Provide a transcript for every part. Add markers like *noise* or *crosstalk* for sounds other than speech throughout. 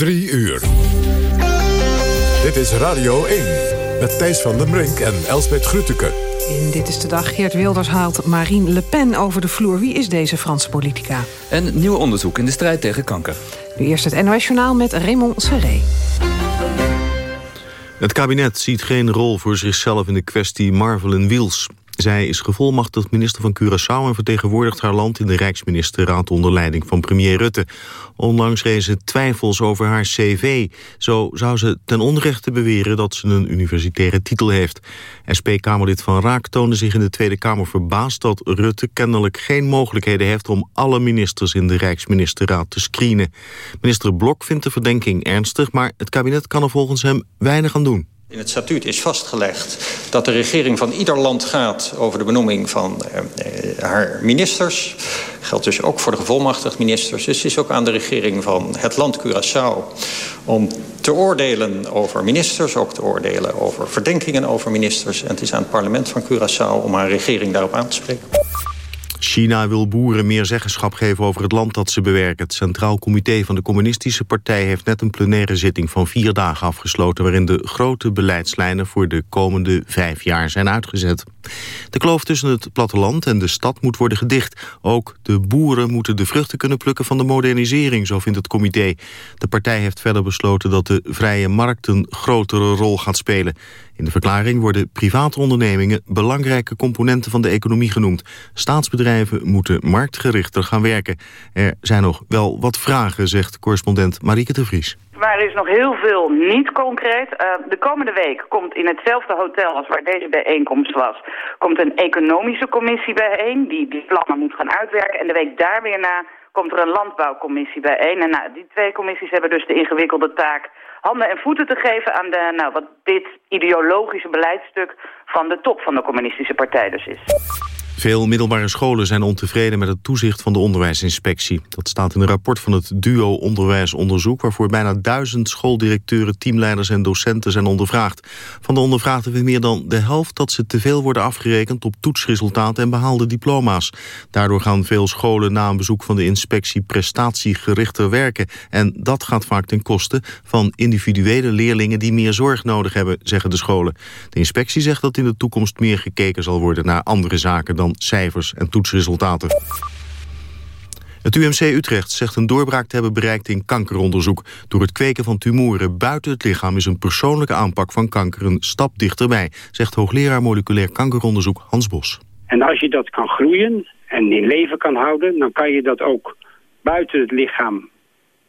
3 uur. Dit is Radio 1 met Thijs van den Brink en Elsbeth Grütke. In Dit is de Dag. Geert Wilders haalt Marine Le Pen over de vloer. Wie is deze Franse politica? En nieuw onderzoek in de strijd tegen kanker. Nu eerst het NOS Journaal met Raymond Serré. Het kabinet ziet geen rol voor zichzelf in de kwestie Marvel en Wiels. Zij is gevolmachtigd minister van Curaçao... en vertegenwoordigt haar land in de Rijksministerraad... onder leiding van premier Rutte. Onlangs rezen twijfels over haar cv. Zo zou ze ten onrechte beweren dat ze een universitaire titel heeft. SP-Kamerlid Van Raak toonde zich in de Tweede Kamer verbaasd... dat Rutte kennelijk geen mogelijkheden heeft... om alle ministers in de Rijksministerraad te screenen. Minister Blok vindt de verdenking ernstig... maar het kabinet kan er volgens hem weinig aan doen. In het statuut is vastgelegd dat de regering van ieder land gaat over de benoeming van eh, haar ministers. Geldt dus ook voor de gevolmachtigd ministers. Dus het is ook aan de regering van het land Curaçao om te oordelen over ministers, ook te oordelen over verdenkingen over ministers. En het is aan het parlement van Curaçao om haar regering daarop aan te spreken. China wil boeren meer zeggenschap geven over het land dat ze bewerken. Het Centraal Comité van de Communistische Partij heeft net een plenaire zitting van vier dagen afgesloten... waarin de grote beleidslijnen voor de komende vijf jaar zijn uitgezet. De kloof tussen het platteland en de stad moet worden gedicht. Ook de boeren moeten de vruchten kunnen plukken van de modernisering, zo vindt het comité. De partij heeft verder besloten dat de vrije markt een grotere rol gaat spelen. In de verklaring worden private ondernemingen belangrijke componenten van de economie genoemd. Staatsbedrijven moeten marktgerichter gaan werken. Er zijn nog wel wat vragen, zegt correspondent Marieke de Vries. Maar er is nog heel veel niet concreet. Uh, de komende week komt in hetzelfde hotel als waar deze bijeenkomst was... komt een economische commissie bijeen die die plannen moet gaan uitwerken. En de week daar weer na komt er een landbouwcommissie bijeen. En nou, die twee commissies hebben dus de ingewikkelde taak handen en voeten te geven aan de, nou, wat dit ideologische beleidstuk van de top van de communistische partij dus is. Veel middelbare scholen zijn ontevreden met het toezicht van de onderwijsinspectie. Dat staat in een rapport van het duo onderwijsonderzoek... waarvoor bijna duizend schooldirecteuren, teamleiders en docenten zijn ondervraagd. Van de ondervraagden weer meer dan de helft dat ze te veel worden afgerekend... op toetsresultaten en behaalde diploma's. Daardoor gaan veel scholen na een bezoek van de inspectie prestatiegerichter werken. En dat gaat vaak ten koste van individuele leerlingen... die meer zorg nodig hebben, zeggen de scholen. De inspectie zegt dat in de toekomst meer gekeken zal worden naar andere zaken dan cijfers en toetsresultaten. Het UMC Utrecht zegt een doorbraak te hebben bereikt in kankeronderzoek. Door het kweken van tumoren buiten het lichaam is een persoonlijke aanpak van kanker een stap dichterbij, zegt hoogleraar moleculair kankeronderzoek Hans Bos. En als je dat kan groeien en in leven kan houden, dan kan je dat ook buiten het lichaam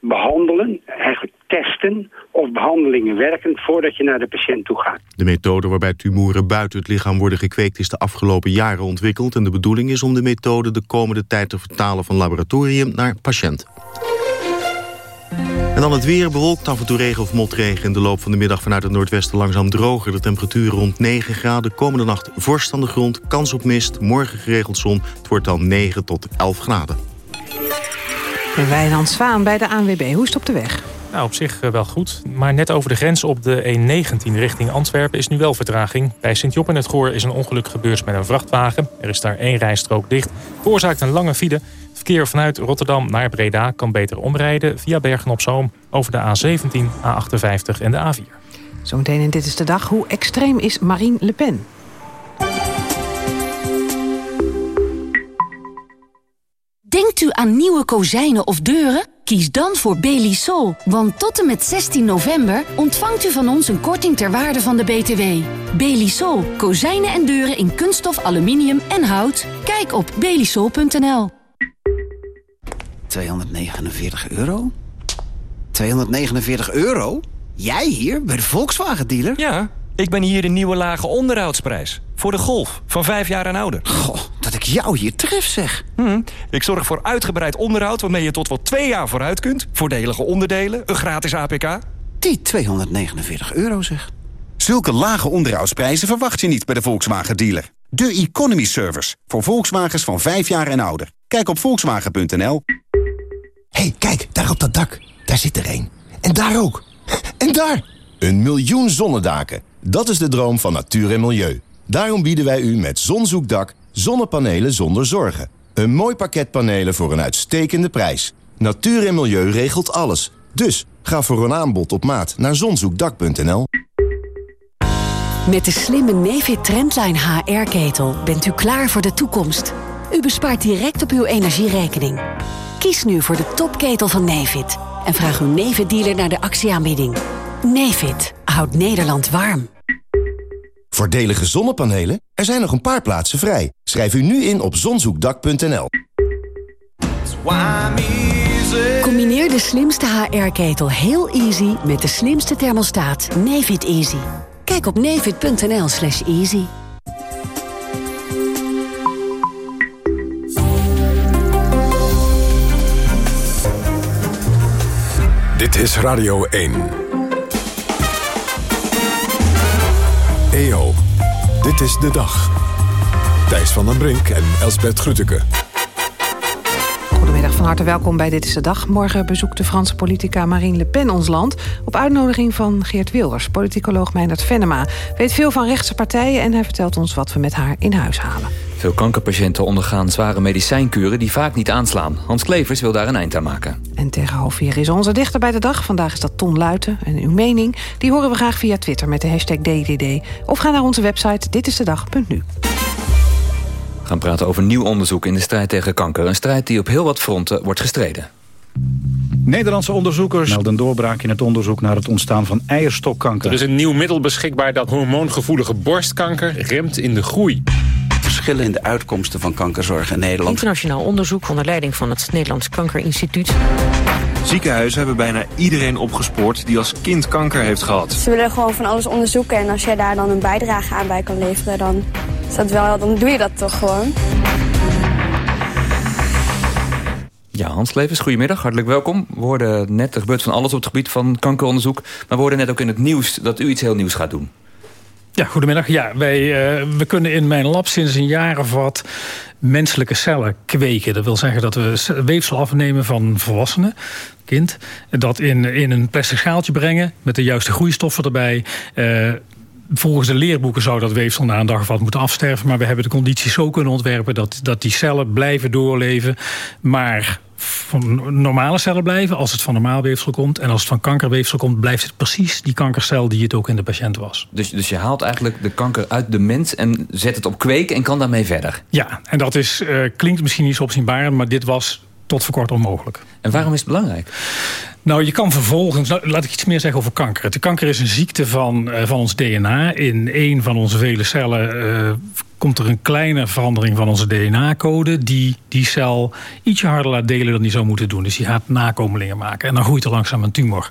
behandelen, eigenlijk testen of behandelingen werken voordat je naar de patiënt toe gaat. De methode waarbij tumoren buiten het lichaam worden gekweekt is de afgelopen jaren ontwikkeld en de bedoeling is om de methode de komende tijd te vertalen van laboratorium naar patiënt. En dan het weer, bewolkt af en toe regen of motregen. In de loop van de middag vanuit het noordwesten langzaam droger. De temperatuur rond 9 graden. Komende nacht vorst aan de grond, kans op mist. Morgen geregeld zon. Het wordt dan 9 tot 11 graden. Wijnand Zwaan bij de ANWB. Hoe is het op de weg? Nou, op zich wel goed. Maar net over de grens op de E19 richting Antwerpen is nu wel vertraging. Bij Sint-Job in het Goor is een ongeluk gebeurd met een vrachtwagen. Er is daar één rijstrook dicht. Veroorzaakt een lange file. Het verkeer vanuit Rotterdam naar Breda kan beter omrijden... via Bergen-op-Zoom over de A17, A58 en de A4. Zometeen in Dit is de Dag. Hoe extreem is Marine Le Pen? Denkt u aan nieuwe kozijnen of deuren? Kies dan voor Belisol, want tot en met 16 november ontvangt u van ons een korting ter waarde van de BTW. Belisol, kozijnen en deuren in kunststof, aluminium en hout. Kijk op belisol.nl. 249 euro? 249 euro? Jij hier, bij de Volkswagen-dealer? Ja, ik ben hier de nieuwe lage onderhoudsprijs. Voor de Golf, van vijf jaar en ouder. Goh, ik jou hier tref, zeg. Hm, ik zorg voor uitgebreid onderhoud waarmee je tot wel twee jaar vooruit kunt. Voordelige onderdelen, een gratis APK. Die 249 euro, zeg. Zulke lage onderhoudsprijzen verwacht je niet bij de Volkswagen-dealer. De Economy Service, voor Volkswagens van vijf jaar en ouder. Kijk op volkswagen.nl. hey, kijk, daar op dat dak. Daar zit er een. En daar ook. En daar! Een miljoen zonnedaken. Dat is de droom van natuur en milieu. Daarom bieden wij u met Zonzoekdak zonnepanelen zonder zorgen. Een mooi pakket panelen voor een uitstekende prijs. Natuur en milieu regelt alles. Dus ga voor een aanbod op maat naar zonzoekdak.nl. Met de slimme Nefit Trendline HR-ketel bent u klaar voor de toekomst. U bespaart direct op uw energierekening. Kies nu voor de topketel van Nefit en vraag uw Nefit-dealer naar de actieaanbieding. Nefit houdt Nederland warm. Voordelige zonnepanelen? Er zijn nog een paar plaatsen vrij. Schrijf u nu in op zonzoekdak.nl. Combineer de slimste HR-ketel heel easy met de slimste thermostaat Nefit Easy. Kijk op nefit.nl slash easy. Dit is Radio 1. EO, dit is de dag. Thijs van den Brink en Elsbert Grütke. Goedemiddag, van harte welkom bij Dit is de Dag. Morgen bezoekt de Franse politica Marine Le Pen ons land... op uitnodiging van Geert Wilders, politicoloog Meindert Venema. Weet veel van rechtse partijen en hij vertelt ons wat we met haar in huis halen. Veel kankerpatiënten ondergaan zware medicijnkuren die vaak niet aanslaan. Hans Klevers wil daar een eind aan maken. En tegen half vier is onze dichter bij de dag. Vandaag is dat Ton Luiten. En uw mening, die horen we graag via Twitter met de hashtag DDD. Of ga naar onze website ditistedag.nu. We gaan praten over nieuw onderzoek in de strijd tegen kanker. Een strijd die op heel wat fronten wordt gestreden. Nederlandse onderzoekers melden doorbraak in het onderzoek naar het ontstaan van eierstokkanker. Er is een nieuw middel beschikbaar dat hormoongevoelige borstkanker remt in de groei. Verschillen in de uitkomsten van kankerzorg in Nederland. Internationaal onderzoek onder leiding van het Nederlands Kankerinstituut. Ziekenhuizen hebben bijna iedereen opgespoord die als kind kanker heeft gehad. Ze willen gewoon van alles onderzoeken en als jij daar dan een bijdrage aan bij kan leveren, dan, is dat wel, dan doe je dat toch gewoon. Ja, Hans Levens, goedemiddag, hartelijk welkom. We hoorden net, er gebeurt van alles op het gebied van kankeronderzoek... maar we hoorden net ook in het nieuws dat u iets heel nieuws gaat doen. Ja, goedemiddag. Ja, wij, uh, we kunnen in mijn lab sinds een jaar of wat menselijke cellen kweken. Dat wil zeggen dat we weefsel afnemen van volwassenen, kind... dat in, in een plastic schaaltje brengen met de juiste groeistoffen erbij... Uh, Volgens de leerboeken zou dat weefsel na een dag of wat moeten afsterven. Maar we hebben de condities zo kunnen ontwerpen dat, dat die cellen blijven doorleven. Maar van normale cellen blijven als het van normaal weefsel komt. En als het van kankerweefsel komt, blijft het precies die kankercel die het ook in de patiënt was. Dus, dus je haalt eigenlijk de kanker uit de mens en zet het op kweek en kan daarmee verder? Ja, en dat is, uh, klinkt misschien niet zo opzienbaar, maar dit was tot voor kort onmogelijk. En waarom is het belangrijk? Nou, je kan vervolgens... Laat ik iets meer zeggen over kanker. De kanker is een ziekte van, uh, van ons DNA. In één van onze vele cellen uh, komt er een kleine verandering van onze DNA-code... die die cel ietsje harder laat delen dan die zou moeten doen. Dus die gaat nakomelingen maken. En dan groeit er langzaam een tumor.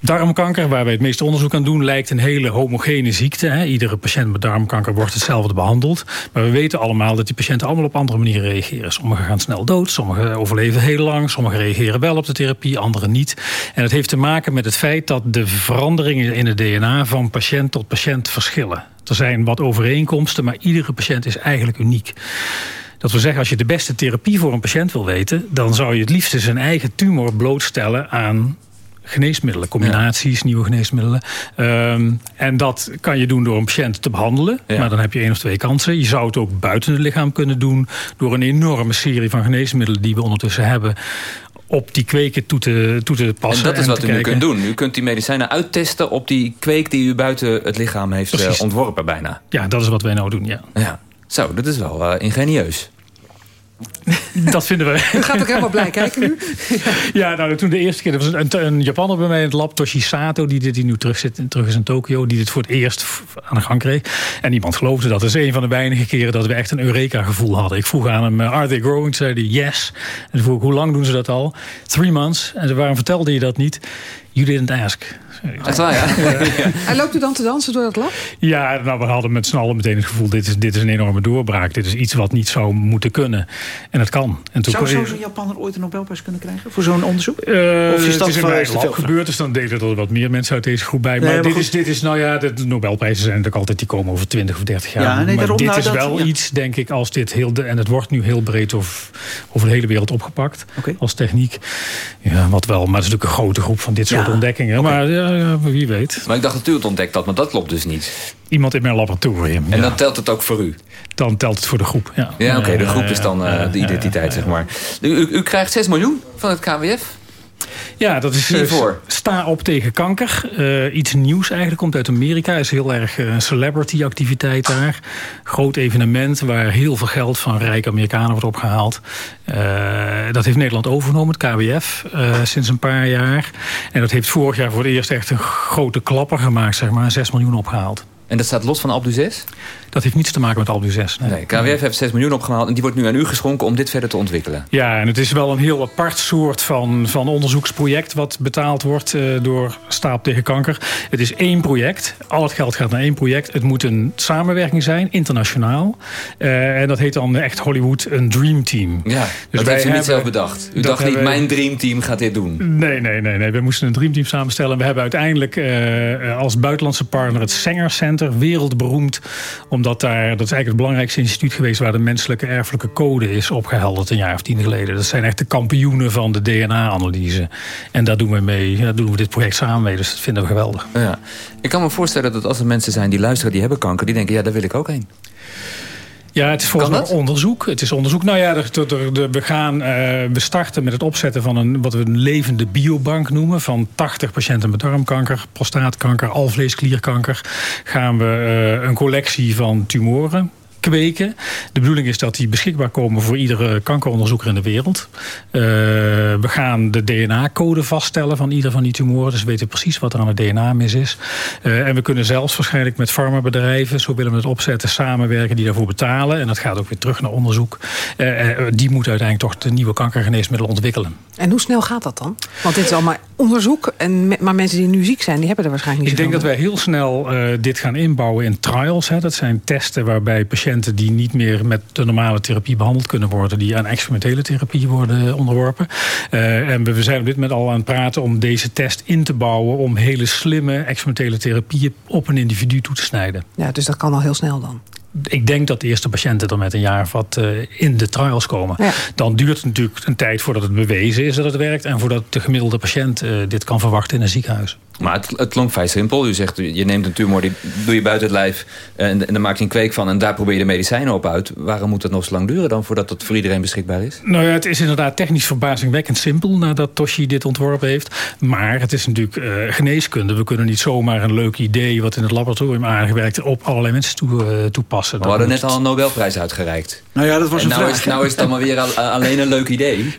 Darmkanker, waar wij het meeste onderzoek aan doen... lijkt een hele homogene ziekte. Hè. Iedere patiënt met darmkanker wordt hetzelfde behandeld. Maar we weten allemaal dat die patiënten allemaal op andere manieren reageren. Sommigen gaan snel dood, sommigen overleven heel lang... sommigen reageren wel op de therapie, anderen niet. En dat heeft te maken met het feit dat de veranderingen in het DNA... van patiënt tot patiënt verschillen. Er zijn wat overeenkomsten, maar iedere patiënt is eigenlijk uniek. Dat wil zeggen, als je de beste therapie voor een patiënt wil weten... dan zou je het liefst zijn eigen tumor blootstellen aan geneesmiddelen, combinaties, ja. nieuwe geneesmiddelen. Um, en dat kan je doen door een patiënt te behandelen. Ja. Maar dan heb je één of twee kansen. Je zou het ook buiten het lichaam kunnen doen... door een enorme serie van geneesmiddelen die we ondertussen hebben op die kweken toe te, toe te passen. En dat is wat u kijken. nu kunt doen. U kunt die medicijnen uittesten op die kweek die u buiten het lichaam heeft Precies. ontworpen bijna. Ja, dat is wat wij nou doen, ja. ja. Zo, dat is wel uh, ingenieus. *laughs* Dat vinden we. U gaat ook helemaal blij kijken nu. *laughs* ja, nou, toen de eerste keer... Er was een, een Japaner bij mij in het lab, Toshi Sato... die dit die nu terug, zit, terug is in Tokio... die dit voor het eerst aan de gang kreeg. En iemand geloofde dat. Het is een van de weinige keren dat we echt een Eureka-gevoel hadden. Ik vroeg aan hem, are they growing? Zei hij, yes. En toen vroeg ik, hoe lang doen ze dat al? Three months. En waarom vertelde je dat niet? You didn't ask. Echt waar, ja. Hij *laughs* loopt u dan te dansen door dat lab? Ja, nou, we hadden met z'n allen meteen het gevoel... Dit is, dit is een enorme doorbraak. Dit is iets wat niet zou moeten kunnen. En het kan. En toen zou zo'n Japaner ooit een Nobelprijs kunnen krijgen? Voor zo'n onderzoek? Uh, of is dat het is in mijn lab gebeurd, dus dan deden er wat meer mensen uit deze groep bij. Maar, nee, maar dit, is, dit is, nou ja, de Nobelprijzen zijn natuurlijk altijd... die komen over 20 of 30 jaar. Ja, nee, maar dit nou is dat, wel ja. iets, denk ik, als dit heel... De, en het wordt nu heel breed over, over de hele wereld opgepakt. Okay. Als techniek. Ja, wat wel. Maar het is natuurlijk een grote groep van dit soort ja. ontdekkingen. Okay. Maar ja, wie weet. Maar ik dacht dat u het ontdekt had, maar dat klopt dus niet. Iemand in mijn laboratorium. En dan telt het ook voor u? Dan telt het voor de groep, ja. Ja, oké, okay, de groep is dan uh, de identiteit, zeg maar. U, u, u, krijgt 6 miljoen van het KWF? Ja, dat is Hiervoor. Sta op tegen kanker. Uh, iets nieuws eigenlijk, komt uit Amerika. is heel erg uh, celebrity activiteit daar. Groot evenement waar heel veel geld van rijke Amerikanen wordt opgehaald. Uh, dat heeft Nederland overgenomen, het KWF, sinds een paar jaar. En dat heeft vorig jaar voor het eerst echt een grote klapper gemaakt, zeg maar. 6 miljoen opgehaald. En dat staat los van Alpe 6? Dat heeft niets te maken met Alpe 6. Nee. nee, KWF heeft 6 miljoen opgehaald en die wordt nu aan u geschonken om dit verder te ontwikkelen. Ja, en het is wel een heel apart soort van, van onderzoeksproject wat betaald wordt uh, door Staap tegen Kanker. Het is één project. Al het geld gaat naar één project. Het moet een samenwerking zijn, internationaal. Uh, en dat heet dan echt Hollywood een Dream Team. Ja, dus dat heeft u niet zelf bedacht. U dacht niet, mijn Dream Team gaat dit doen. Nee, nee, nee. nee. We moesten een Dream Team samenstellen. We hebben uiteindelijk uh, als buitenlandse partner het Sanger Center, wereldberoemd, omdat daar dat is eigenlijk het belangrijkste instituut geweest... waar de menselijke erfelijke code is opgehelderd een jaar of tien geleden. Dat zijn echt de kampioenen van de DNA-analyse. En daar doen we mee. Daar doen we dit project samen mee. Dus dat vinden we geweldig. Ja. Ik kan me voorstellen dat als er mensen zijn die luisteren... die hebben kanker, die denken, ja, daar wil ik ook heen. Ja, het is volgens mij onderzoek. Het is onderzoek. Nou ja, we gaan uh, we starten met het opzetten van een wat we een levende biobank noemen van 80 patiënten met darmkanker, prostaatkanker, alvleesklierkanker. Gaan we uh, een collectie van tumoren kweken. De bedoeling is dat die beschikbaar komen voor iedere kankeronderzoeker in de wereld. Uh, we gaan de DNA-code vaststellen van ieder van die tumoren. Dus we weten precies wat er aan het DNA mis is. Uh, en we kunnen zelfs waarschijnlijk met farmabedrijven, zo willen we het opzetten, samenwerken die daarvoor betalen. En dat gaat ook weer terug naar onderzoek. Uh, die moeten uiteindelijk toch de nieuwe kankergeneesmiddelen ontwikkelen. En hoe snel gaat dat dan? Want dit is allemaal onderzoek. En, maar mensen die nu ziek zijn, die hebben er waarschijnlijk niet Ik denk dat wij heel snel dit gaan inbouwen in trials. Hè. Dat zijn testen waarbij patiënten die niet meer met de normale therapie behandeld kunnen worden, die aan experimentele therapie worden onderworpen. Uh, en we zijn op dit moment al aan het praten om deze test in te bouwen om hele slimme experimentele therapieën op een individu toe te snijden. Ja, dus dat kan al heel snel dan ik denk dat de eerste patiënten er met een jaar of wat uh, in de trials komen. Ja. Dan duurt het natuurlijk een tijd voordat het bewezen is dat het werkt... en voordat de gemiddelde patiënt uh, dit kan verwachten in een ziekenhuis. Maar het, het klonk vrij simpel. U zegt, je neemt een tumor, die doe je buiten het lijf... en, en dan maak je een kweek van en daar probeer je de medicijnen op uit. Waarom moet het nog zo lang duren dan voordat het voor iedereen beschikbaar is? Nou ja, het is inderdaad technisch verbazingwekkend simpel... nadat Toshi dit ontworpen heeft. Maar het is natuurlijk uh, geneeskunde. We kunnen niet zomaar een leuk idee... wat in het laboratorium aangewerkt op allerlei mensen toe, toepassen. We hadden net al een Nobelprijs uitgereikt. Nou ja, dat was en een nou vraag. Is, nou is het allemaal weer al, alleen een leuk idee.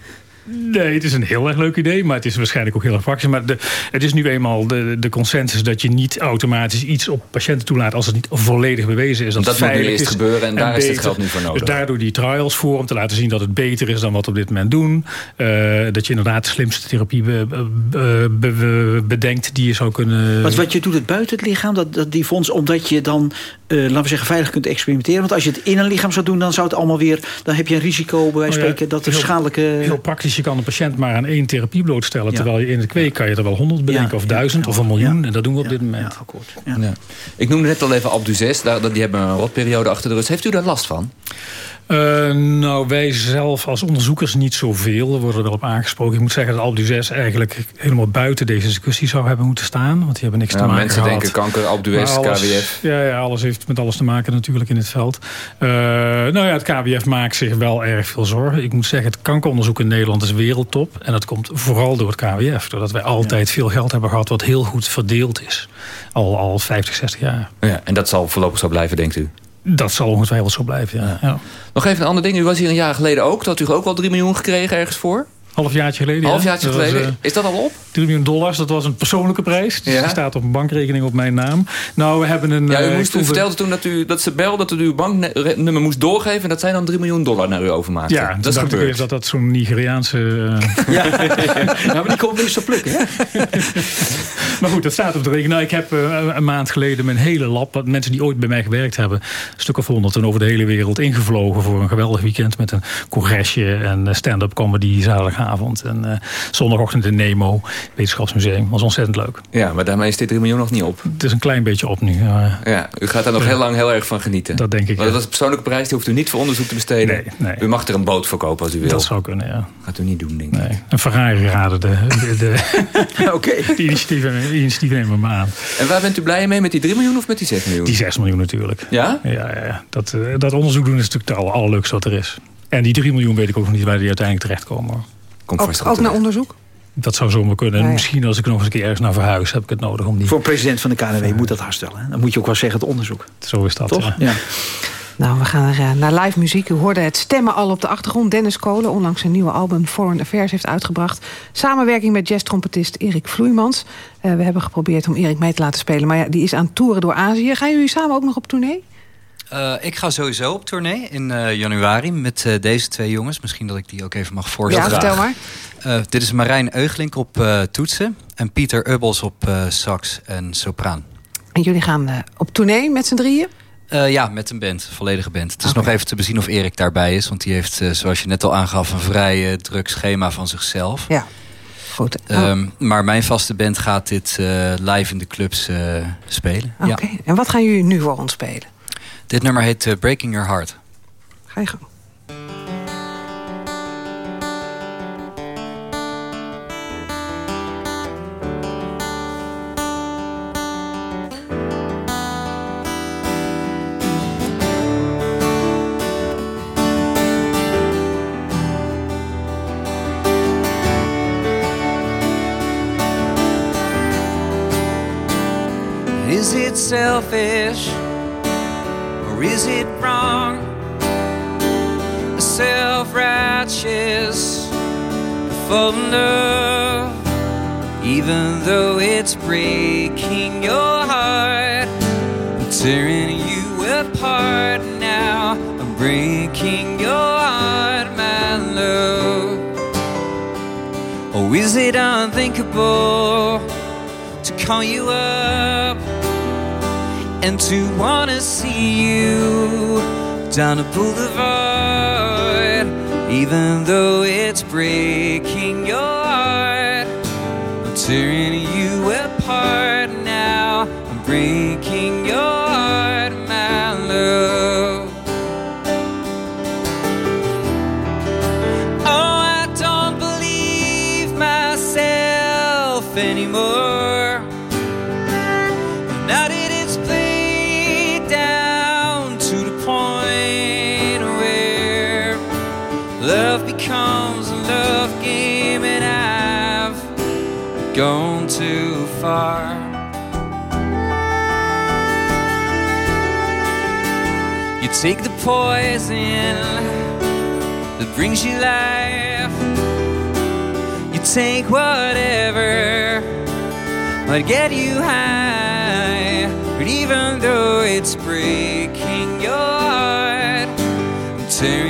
Nee, het is een heel erg leuk idee, maar het is waarschijnlijk ook heel erg praktisch. Maar de, het is nu eenmaal de, de consensus dat je niet automatisch iets op patiënten toelaat als het niet volledig bewezen is. Dat, dat het moet nu eerst is gebeuren en, daar beter. is het geld nu voor nodig. Dus daardoor die trials voor om te laten zien dat het beter is dan wat we op dit moment doen. Uh, dat je inderdaad de slimste therapie be, be, be, bedenkt die je zou kunnen... Wat, wat je doet het buiten het lichaam, dat, dat die fonds, omdat je dan, uh, laten we zeggen, veilig kunt experimenteren. Want als je het in een lichaam zou doen, dan zou het allemaal weer, dan heb je een risico bij wijze van spreken dat er heel, schadelijke... Heel praktisch, je kan een patiënt maar aan één therapie blootstellen. Ja. Terwijl je in het kweek kan je er wel honderd bedenken, ja, of duizend, ja, of een miljoen. En dat doen we op dit moment. akkoord. Ik noemde net al even 6, die hebben een rotperiode achter de rug. Heeft u daar last van? Uh, nou, wij zelf als onderzoekers niet zoveel. We worden er wel op aangesproken. Ik moet zeggen dat Alpe 6 eigenlijk helemaal buiten deze discussie zou hebben moeten staan. Want die hebben niks ja, te maken Mensen gehad. denken kanker, Alpe KWF. Ja, ja, alles heeft met alles te maken natuurlijk in het veld. Uh, nou ja, het KWF maakt zich wel erg veel zorgen. Ik moet zeggen, het kankeronderzoek in Nederland is wereldtop. En dat komt vooral door het KWF. Doordat wij altijd ja. veel geld hebben gehad wat heel goed verdeeld is. Al, al 50, 60 jaar. Ja, en dat zal voorlopig zo blijven, denkt u? Dat zal ongetwijfeld zo blijven, ja. ja. Nog even een ander ding. U was hier een jaar geleden ook. Had u ook wel 3 miljoen gekregen ergens voor? Halfjaartje geleden, Halfjaartje ja. geleden. Was, uh, is dat al op? 3 miljoen dollars, dat was een persoonlijke prijs. Dus ja. die staat op een bankrekening op mijn naam. Nou, we hebben een... Ja, u, moest, u vertelde toen dat, u, dat ze belde dat u uw banknummer moest doorgeven... en dat zij dan 3 miljoen dollar naar u overmaakten. Ja, dat is gebeurd. dat dat zo'n Nigeriaanse... Uh... *laughs* Ja. ja, *laughs* maar die komt weer zo plukken, *laughs* maar goed, dat staat op de rekening. Nou, ik heb uh, een maand geleden mijn hele lab... wat mensen die ooit bij mij gewerkt hebben... een stuk of honderd en over de hele wereld ingevlogen... voor een geweldig weekend met een congresje en stand-up comedy zaterdagavond. En uh, zondagochtend in Nemo, Wetenschapsmuseum. was ontzettend leuk. Ja, maar daarmee is dit 3 miljoen nog niet op. Het is een klein beetje op nu. Ja, ja u gaat daar nog heel lang heel erg van genieten. Dat denk ik, Want dat is een persoonlijke prijs, die hoeft u niet voor onderzoek te besteden. Nee, nee. U mag er een boot verkopen als u wil. Dat zou kunnen, ja. Gaat u niet doen, denk ik. Nee. Een Ferrari raden de, de, de, *laughs* Oké. Okay. initiatieven, initiatieven nemen we aan. En waar bent u blij mee? Met die 3 miljoen of met die 6 miljoen? Die 6 miljoen natuurlijk. Ja? Ja, ja, ja. Dat, uh, dat onderzoek doen is natuurlijk het allerleukste wat er is. En die 3 miljoen weet ik ook nog niet waar die uiteindelijk terechtkomen. Komt ook, ook naar onderzoek? Dat zou zomaar kunnen. En Misschien als ik nog eens een keer ergens naar verhuis... heb ik het nodig om die... Voor president van de KNW moet dat herstellen. Dan moet je ook wel zeggen het onderzoek. Zo is dat, Toch? ja. Nou, we gaan er, naar live muziek. U hoorde het stemmen al op de achtergrond. Dennis Kolen, onlangs zijn nieuwe album Foreign Affairs heeft uitgebracht. Samenwerking met jazztrompetist Erik Vloeimans. Uh, we hebben geprobeerd om Erik mee te laten spelen. Maar ja, die is aan toeren door Azië. Gaan jullie samen ook nog op tournee? Uh, ik ga sowieso op tournee in uh, januari met uh, deze twee jongens. Misschien dat ik die ook even mag voorstellen. Ja, vertel maar. dit is Marijn Euglink op toetsen en Pieter Ubbels op sax en sopraan. En jullie gaan op tournee met z'n drieën? Ja, met een band, volledige band. Het is nog even te bezien of Erik daarbij is. Want die heeft, zoals je net al aangaf, een vrij druk schema van zichzelf. Ja, goed. Um, maar mijn vaste band gaat dit live in de clubs spelen. Oké, okay. ja. en wat gaan jullie nu voor ons spelen? Dit nummer heet eh, Breaking Your Heart. Ga je gang. Is it selfish or is it wrong? Self righteous, of love, even though it's breaking your heart, I'm tearing you apart now. I'm breaking your heart, my love. Or is it unthinkable to call you up? And to wanna see you down a boulevard, even though it's breaking your poison that brings you life. You take whatever might get you high. But even though it's breaking your heart, I'm tearing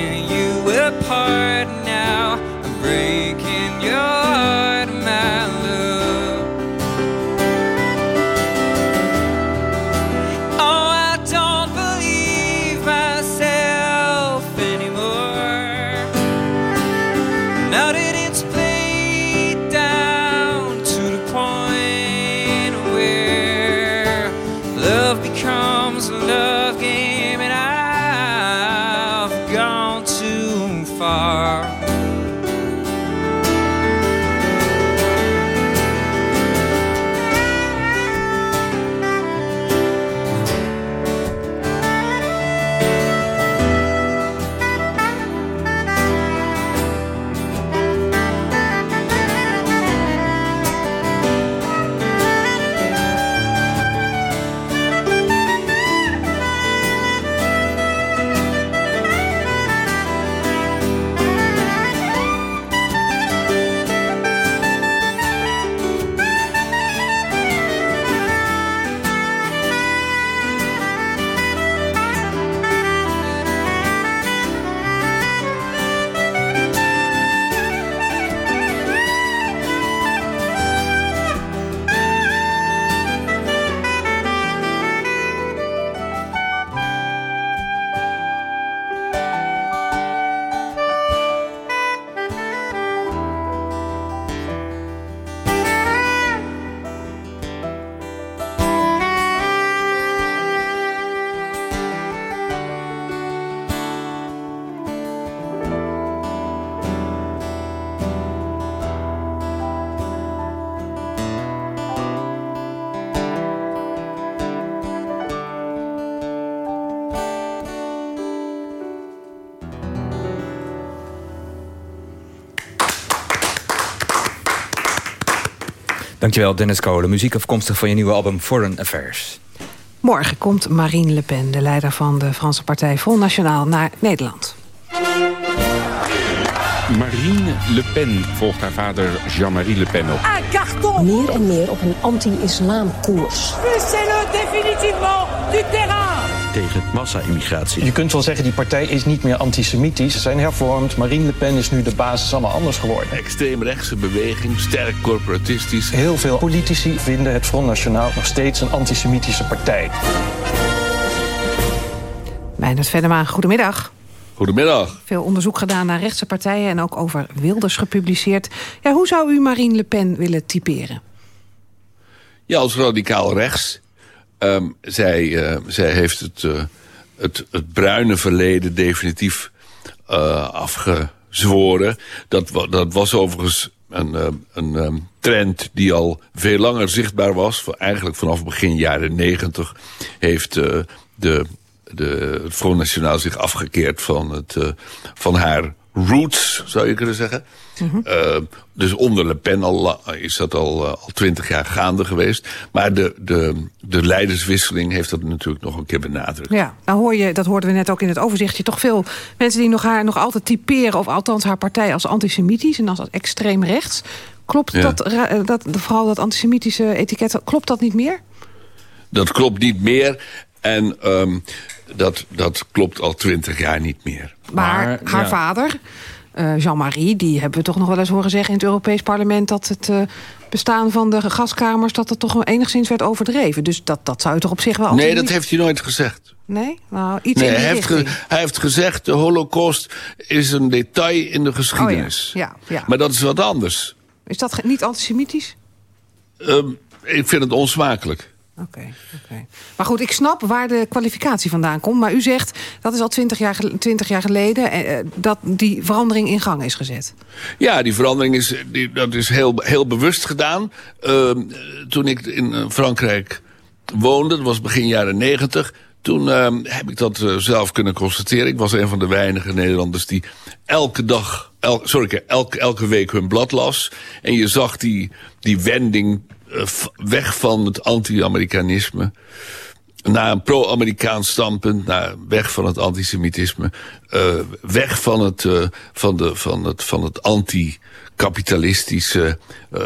Dankjewel Dennis Kolen. Muziek afkomstig van je nieuwe album Foreign Affairs. Morgen komt Marine Le Pen, de leider van de Franse partij Front National, naar Nederland. Marine Le Pen volgt haar vader Jean-Marie Le Pen op. Meer en meer op een anti-islam koers. Tegen massa-immigratie. Je kunt wel zeggen, die partij is niet meer antisemitisch. Ze zijn hervormd. Marine Le Pen is nu de basis allemaal anders geworden. Extreemrechtse beweging, sterk corporatistisch. Heel veel politici vinden het Front National nog steeds een antisemitische partij. Meijnerd Venema, goedemiddag. Goedemiddag. Veel onderzoek gedaan naar rechtse partijen en ook over Wilders gepubliceerd. Ja, hoe zou u Marine Le Pen willen typeren? Ja, als radicaal rechts. Ehm, zij, eh, zij heeft het, eh, het, het bruine verleden definitief uh, afgezworen. Dat, dat was overigens een, een ehm, trend die al veel langer zichtbaar was. Eigenlijk vanaf begin jaren negentig heeft de, de, het Front National zich afgekeerd van, het, van haar roots, zou je kunnen zeggen. Eh, dus onder Le Pen al, is dat al eh, al twintig jaar gaande geweest. Maar de, de, de leiderswisseling heeft dat natuurlijk nog een keer benadrukt. Ja, nou hoor je, dat hoorden we net ook in het overzichtje... toch veel mensen die nog haar nog altijd typeren... of althans haar partij als antisemitisch en als extreem rechts. Klopt Ja. dat, eh, dat, vooral dat antisemitische etiket, klopt dat niet meer? Dat klopt niet meer. En ehm, dat, dat klopt al twintig jaar niet meer. Maar, haar vader, eh, Jean-Marie, die hebben we toch nog wel eens horen zeggen... in het Europees Parlement dat het eh, bestaan van de gaskamers... dat het toch enigszins werd overdreven. Dus dat, dat zou je toch op zich wel... Nee, dat heeft hij nooit gezegd. Nee? Nou, iets Nee, in die hij, heeft ge- hij heeft gezegd, de holocaust is een detail in de geschiedenis. Oh ja, ja. Maar dat is wat anders. Is dat niet antisemitisch? Ehm, ik vind het onsmakelijk. Oké. Maar goed, ik snap waar de kwalificatie vandaan komt. Maar u zegt, dat is al twintig jaar, gel- 20 jaar geleden... eh, eh, dat die verandering in gang is gezet. Ja, die verandering is, die, dat is heel, heel bewust gedaan. Ehm, toen ik in eh, Frankrijk woonde, dat was begin jaren negentig... toen ehm, heb ik dat zelf kunnen constateren. Ik was een van de weinige Nederlanders die elke dag... Sorry, elke, elke week hun blad las. En je zag die, die wending weg van het anti-Amerikanisme naar een pro-Amerikaans standpunt, naar weg van het antisemitisme, eh, weg van het, eh, van de, van het, van het anti-kapitalistische, eh,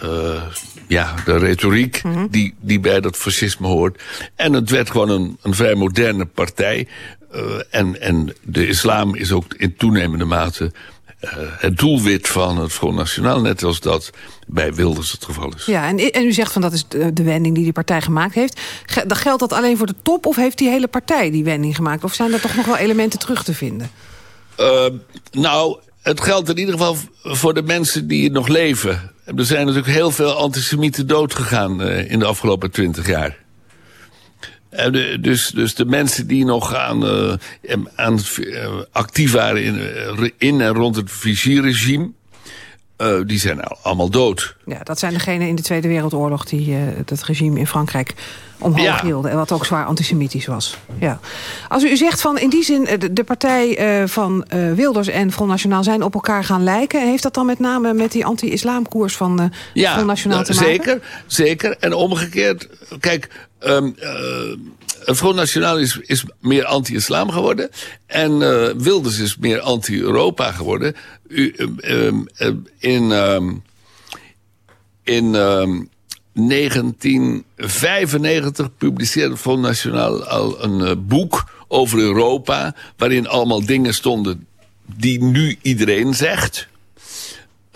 eh, ja, de retoriek die, die bij dat fascisme hoort. En het werd gewoon een, een vrij moderne partij. eh, en, en de islam is ook in toenemende mate eh, het doelwit van het Front National, net als dat bij Wilders het geval is. Ja, en, en u zegt van dat is de, de wending die die partij gemaakt heeft. Ge- dan geldt dat alleen voor de top of heeft die hele partij die wending gemaakt? Of zijn er toch nog wel elementen terug te vinden? Uh, nou, het geldt in ieder geval voor de mensen die nog leven. Er zijn natuurlijk heel veel antisemieten doodgegaan uh, in de afgelopen twintig jaar. De, dus, dus de mensen die nog aan, uh, aan uh, actief waren in, in en rond het Vichy-regime... Uh, die zijn allemaal dood. Ja, dat zijn degenen in de Tweede Wereldoorlog... die uh, het regime in Frankrijk omhoog ja. hielden. En wat ook zwaar antisemitisch was. Ja. Als u zegt van in die zin... de, de partij uh, van Wilders en Front National zijn op elkaar gaan lijken... heeft dat dan met name met die anti-islamkoers van ja, Front National nou, te maken? Zeker, zeker. En omgekeerd, kijk... Um, het Front National is, is meer anti-islam geworden. En uh, Wilders is meer anti-Europa geworden. U, um, um, in in 1995 publiceerde Front National al een uh, boek over Europa... waarin allemaal dingen stonden die nu iedereen zegt...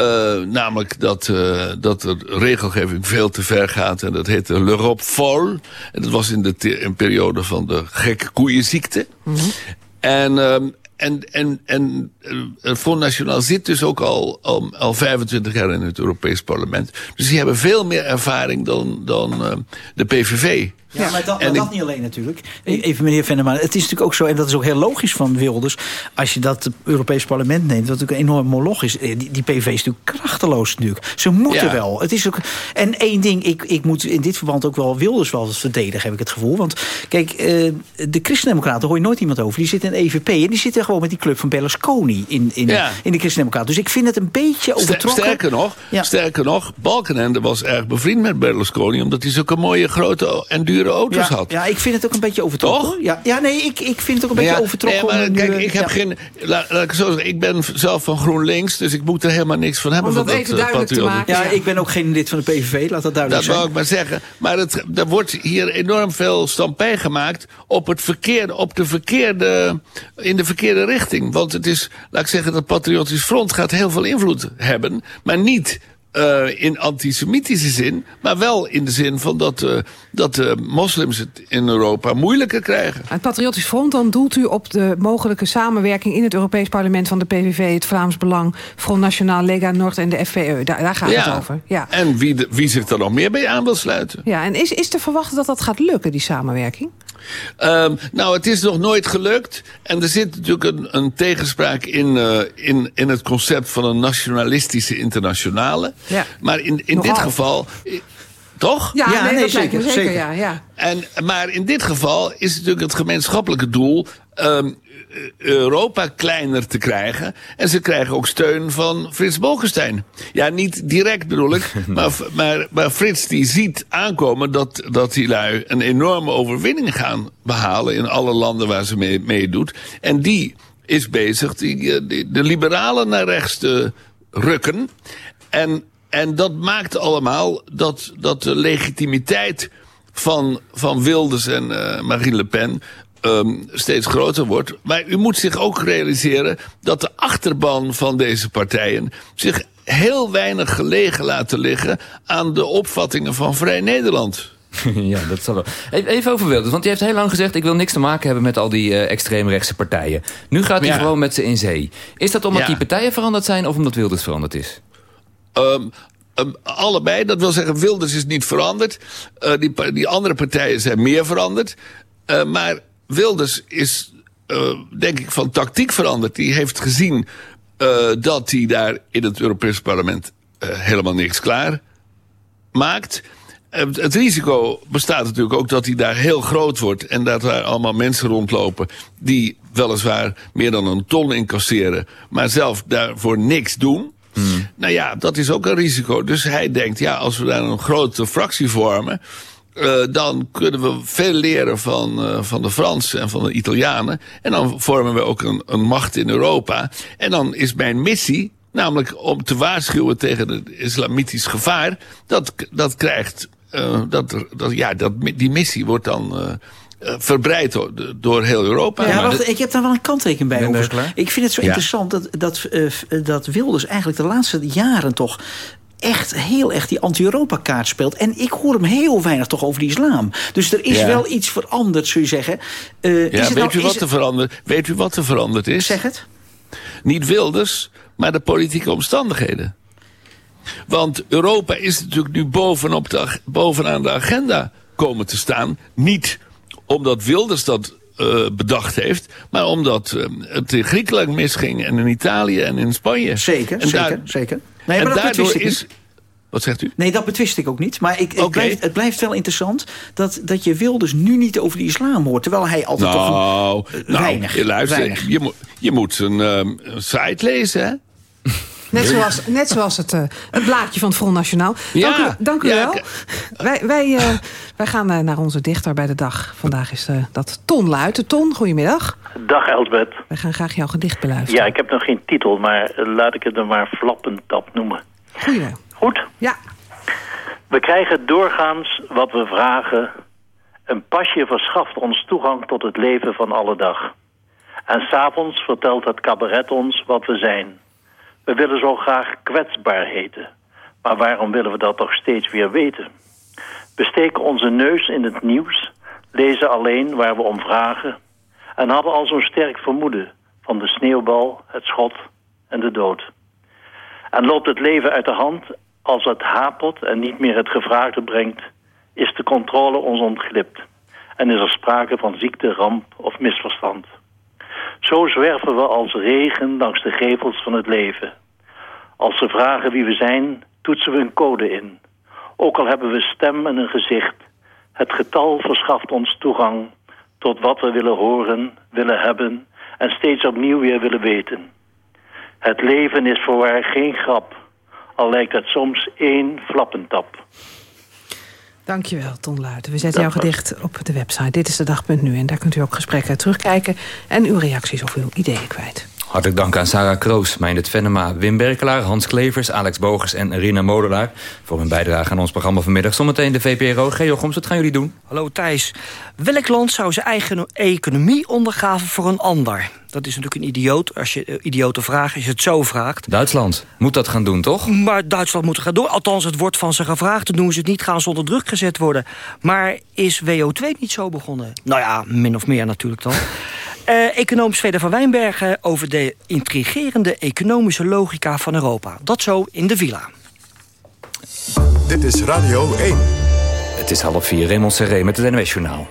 Uh, namelijk dat, uh, dat de regelgeving veel te ver gaat. En dat heette l'Europe folle. En dat was in de in periode van de gekke koeienziekte. Mm -hmm. En, um, en, en, en het Front National zit dus ook al, al, al 25 jaar in het Europees Parlement. Dus die hebben veel meer ervaring dan, dan uh, de PVV. Ja, maar dat, dat niet alleen natuurlijk. E- Even meneer Venema, het is natuurlijk ook zo... en dat is ook heel logisch van Wilders... als je dat Europees parlement neemt... wat natuurlijk een enorm moloch is. eh, Die, die PV is natuurlijk krachteloos natuurlijk. Ze moeten Ja. wel. Het is ook, en één ding, ik, ik moet in dit verband ook wel Wilders wel verdedigen... heb ik het gevoel. Want kijk, eh, de Christen-Democraten hoor je nooit iemand over. Die zitten in EVP en die zitten gewoon met die club van Berlusconi... in, in, Ja. in de Christen-Democraten. Dus ik vind het een beetje overtrokken. Sterker nog, sterker nog, Balkenende was erg bevriend met Berlusconi... omdat hij zulke mooie, grote en dure auto's ja, had. ja, ik vind het ook een beetje overtrokken. Toch? Ja, ja, nee, ik, ik vind het ook een Maar beetje ja, overtrokken. nee, maar nu, kijk, ik heb ja. geen. Laat, laat ik zo zeggen, ik ben zelf van GroenLinks, dus ik moet er helemaal niks van hebben. Om dat van even eh, duidelijk te patriotisme. maken. Ja, ik ben ook geen lid van de PVV, laat dat duidelijk Dat zijn. wou ik maar zeggen. Maar het, er wordt hier enorm veel stampij gemaakt op het verkeerde, op de verkeerde, in de verkeerde richting. Want het is, laat ik zeggen, dat Patriotisch Front gaat heel veel invloed hebben, maar niet eh, in antisemitische zin, maar wel in de zin van dat, eh, dat de moslims het in Europa moeilijker krijgen. Het Patriotisch Front, dan doelt u op de mogelijke samenwerking... in het Europees Parlement van de PVV, het Vlaams Belang... Front Nationaal, Lega Nord en de FVE. Daar, daar gaat het over. Ja. En wie, de- wie zich er nog meer bij aan wil sluiten. Ja, en is, is te verwachten dat dat gaat lukken, die samenwerking? Ehm, nou, het is nog nooit gelukt. En er zit natuurlijk een, een tegenspraak in, eh, in, in het concept van een nationalistische internationale. Ja. Maar in, in dit geval. eh, Toch? Ja, nee, dat lijkt me zeker, ja, ja. En, maar in dit geval is natuurlijk het gemeenschappelijke doel. ehm, Europa kleiner te krijgen. En ze krijgen ook steun van Frits Bolkestein. Ja, niet direct bedoel ik. *laughs* maar, maar, maar Frits die ziet aankomen dat, dat die lui een enorme overwinning gaan behalen. in alle landen waar ze mee, mee doet. En die is bezig die, eh, die- de liberalen naar rechts te rukken. En, en dat maakt allemaal dat, dat de legitimiteit van, van Wilders en eh, Marine Le Pen ehm, steeds groter wordt. Maar u moet zich ook realiseren dat de achterban van deze partijen zich heel weinig gelegen laten liggen aan de opvattingen van Vrij Nederland. *laughs* ja, dat zal wel. Even even over Wilders, want die heeft heel lang gezegd... ik wil niks te maken hebben met al die eh, extreemrechtse partijen. Nu gaat hij Ja. gewoon met ze in zee. Is dat omdat Ja. die partijen veranderd zijn of omdat Wilders veranderd is? Ehm, ehm, allebei, dat wil zeggen, Wilders is niet veranderd. Eh, die, die andere partijen zijn meer veranderd. Eh, maar Wilders is, eh, denk ik, van tactiek veranderd. Die heeft gezien dat hij daar in het Europese parlement helemaal niks klaar maakt. Het risico bestaat natuurlijk ook dat hij daar heel groot wordt... en dat daar allemaal mensen rondlopen... die weliswaar meer dan een ton incasseren... maar zelf daarvoor niks doen. Nou ja, dat is ook een risico. Dus hij denkt, ja, als we daar een grote fractie vormen... eh, dan kunnen we veel leren van, eh, van de Fransen en van de Italianen. En dan vormen we ook een, een macht in Europa. En dan is mijn missie, namelijk om te waarschuwen tegen het islamitisch gevaar... dat, dat krijgt, eh, dat, dat, ja, dat, die missie wordt dan... eh, eh, verbreid door, door heel Europa. Ja, wacht, ik heb daar wel een kanttekening bij. Klaar? Ik vind het zo Ja. interessant dat, dat, eh, f- dat Wilders eigenlijk de laatste jaren toch echt heel echt die anti-Europa-kaart speelt. En ik hoor hem heel weinig toch over de islam. Dus er is Ja. wel iets veranderd, zul je zeggen. Eh, Ja, is het weet, nou- u wat er veranderd, weet u wat er veranderd is? Zeg het. Niet Wilders, maar de politieke omstandigheden. Want Europa is natuurlijk nu bovenop de, bovenaan de agenda komen te staan. Niet omdat Wilders dat eh, bedacht heeft, maar omdat eh, het in Griekenland misging en in Italië en in Spanje. Zeker, En zeker, zeker. Nee, en maar dat daardoor ik is. Wat zegt u? Nee, dat betwist ik ook niet. Maar ik, het, blijft, het blijft wel interessant dat, dat je Wilders nu niet over de islam hoort. Terwijl hij altijd toch... Nou, een- nou weinig, luister, weinig. Je, moet, je moet een, ehm, site lezen, hè? *laughs* Net zoals, net zoals het, eh, het blaadje van het Front Nationaal. Dank Ja, u, dank u ja, wel. Wij, wij, eh, wij gaan eh, naar onze dichter bij de dag. Vandaag is eh, dat Ton Luiten. Ton, goedemiddag. Dag Elsbeth. Wij gaan graag jouw gedicht beluisteren. Ja, ik heb nog geen titel, maar laat ik het dan maar Flappentap noemen. Goeie. Goed? Ja. We krijgen doorgaans wat we vragen. Een pasje verschaft ons toegang tot het leven van alle dag. En s'avonds vertelt het cabaret ons wat we zijn. We willen zo graag kwetsbaar heten. Maar waarom willen we dat toch steeds weer weten? We steken onze neus in het nieuws, lezen alleen waar we om vragen... en hadden al zo'n sterk vermoeden van de sneeuwbal, het schot en de dood. En loopt het leven uit de hand als het hapert en niet meer het gevraagde brengt... is de controle ons ontglipt en is er sprake van ziekte, ramp of misverstand. Zo zwerven we als regen langs de gevels van het leven. Als ze vragen wie we zijn, toetsen we een code in. Ook al hebben we stem en een gezicht, het getal verschaft ons toegang tot wat we willen horen, willen hebben en steeds opnieuw weer willen weten. Het leven is voorwaar geen grap, al lijkt het soms één flappentap. Dankjewel, Ton Luiten. We zetten jouw gedicht op de website. Dit is de dag.nu en daar kunt u ook gesprekken terugkijken... en uw reacties of uw ideeën kwijt. Hartelijk dank aan Sarah Kroos, Meindert Venema, Wim Berkelaar... Hans Klevers, Alex Bogers en Rina Modelaar... voor hun bijdrage aan ons programma vanmiddag. Zometeen de VPRO. Geo Goms, wat gaan jullie doen? Hallo Thijs. Welk land zou zijn eigen economie ondergaven voor een ander? Dat is natuurlijk een idioot, als je uh, idiote vraagt, als je het zo vraagt. Duitsland moet dat gaan doen, toch? Maar Duitsland moet het gaan doen. Althans, het wordt van ze gevraagd. Dan doen ze het niet, gaan ze onder druk gezet worden. Maar is WO2 niet zo begonnen? Nou ja, min of meer natuurlijk dan. Uh, econoom Sveder van Wijnbergen over de intrigerende economische logica van Europa. Dat zo in de villa. Dit is Radio 1. Het is half vier, Raymond Serré met het NWS Journaal.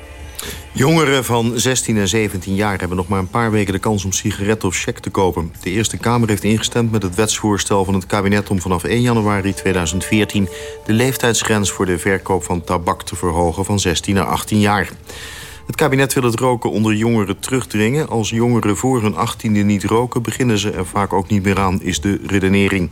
Jongeren van 16 en 17 jaar hebben nog maar een paar weken de kans om sigaretten of cheque te kopen. De Eerste Kamer heeft ingestemd met het wetsvoorstel van het kabinet om vanaf 1 januari 2014 de leeftijdsgrens voor de verkoop van tabak te verhogen van 16 naar 18 jaar. Het kabinet wil het roken onder jongeren terugdringen. Als jongeren voor hun 18e niet roken, beginnen ze er vaak ook niet meer aan, is de redenering.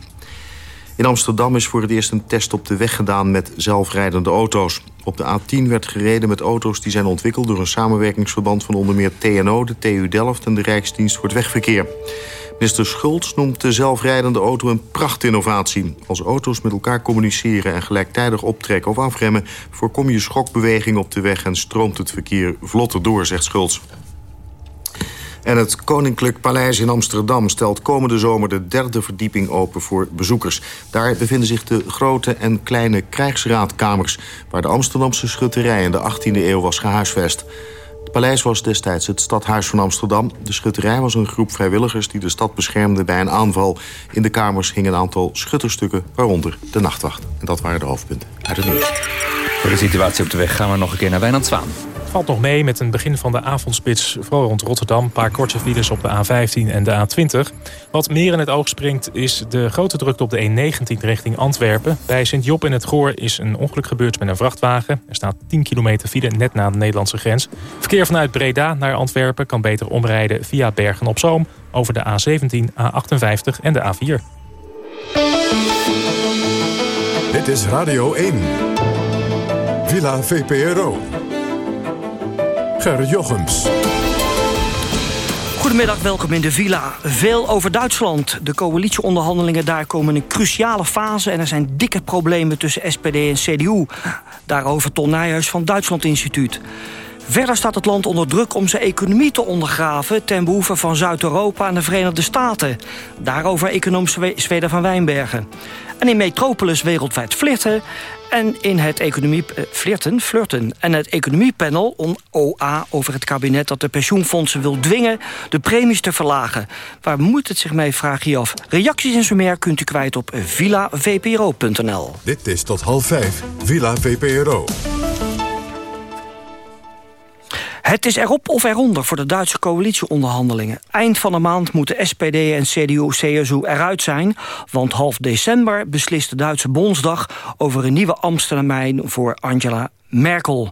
In Amsterdam is voor het eerst een test op de weg gedaan met zelfrijdende auto's. Op de A10 werd gereden met auto's die zijn ontwikkeld... door een samenwerkingsverband van onder meer TNO, de TU Delft... en de Rijksdienst voor het Wegverkeer. Minister Schultz noemt de zelfrijdende auto een prachtinnovatie. Als auto's met elkaar communiceren en gelijktijdig optrekken of afremmen... voorkom je schokbeweging op de weg en stroomt het verkeer vlotter door, zegt Schultz. En het Koninklijk Paleis in Amsterdam stelt komende zomer de derde verdieping open voor bezoekers. Daar bevinden zich de grote en kleine krijgsraadkamers... waar de Amsterdamse schutterij in de 18e eeuw was gehuisvest. Paleis was destijds het stadhuis van Amsterdam. De schutterij was een groep vrijwilligers die de stad beschermden bij een aanval. In de kamers hingen een aantal schutterstukken, waaronder de nachtwacht. En dat waren de hoofdpunten uit het nieuws. Voor de situatie op de weg gaan we nog een keer naar Wijnand Zwaan valt nog mee met een begin van de avondspits. Vooral rond Rotterdam. Een paar korte files op de A15 en de A20. Wat meer in het oog springt is de grote drukte op de E19 richting Antwerpen. Bij Sint-Job in het Goor is een ongeluk gebeurd met een vrachtwagen. Er staat 10 kilometer file net na de Nederlandse grens. Verkeer vanuit Breda naar Antwerpen kan beter omrijden via Bergen-op-Zoom... over de A17, A58 en de A4. Dit is Radio 1. Villa VPRO. Ger Jochems. Goedemiddag, welkom in de villa. Veel over Duitsland. De coalitieonderhandelingen daar komen in een cruciale fase... en er zijn dikke problemen tussen SPD en CDU. Daarover Ton Nijhuis van Duitsland Instituut. Verder staat het land onder druk om zijn economie te ondergraven... ten behoeve van Zuid-Europa en de Verenigde Staten. Daarover econoom Zweden van Wijnbergen. En in Metropolis wereldwijd flirten... en in het economie... Uh, flirten, flirten. En het economiepanel on OA over het kabinet... dat de pensioenfondsen wil dwingen de premies te verlagen. Waar moet het zich mee, vraag je af. Reacties en zo meer kunt u kwijt op villavpro.nl. Dit is tot half vijf, Villa VPRO. Het is erop of eronder voor de Duitse coalitieonderhandelingen. Eind van de maand moeten SPD en CDU-CSU eruit zijn... want half december beslist de Duitse Bondsdag... over een nieuwe ambtstermijn voor Angela Merkel.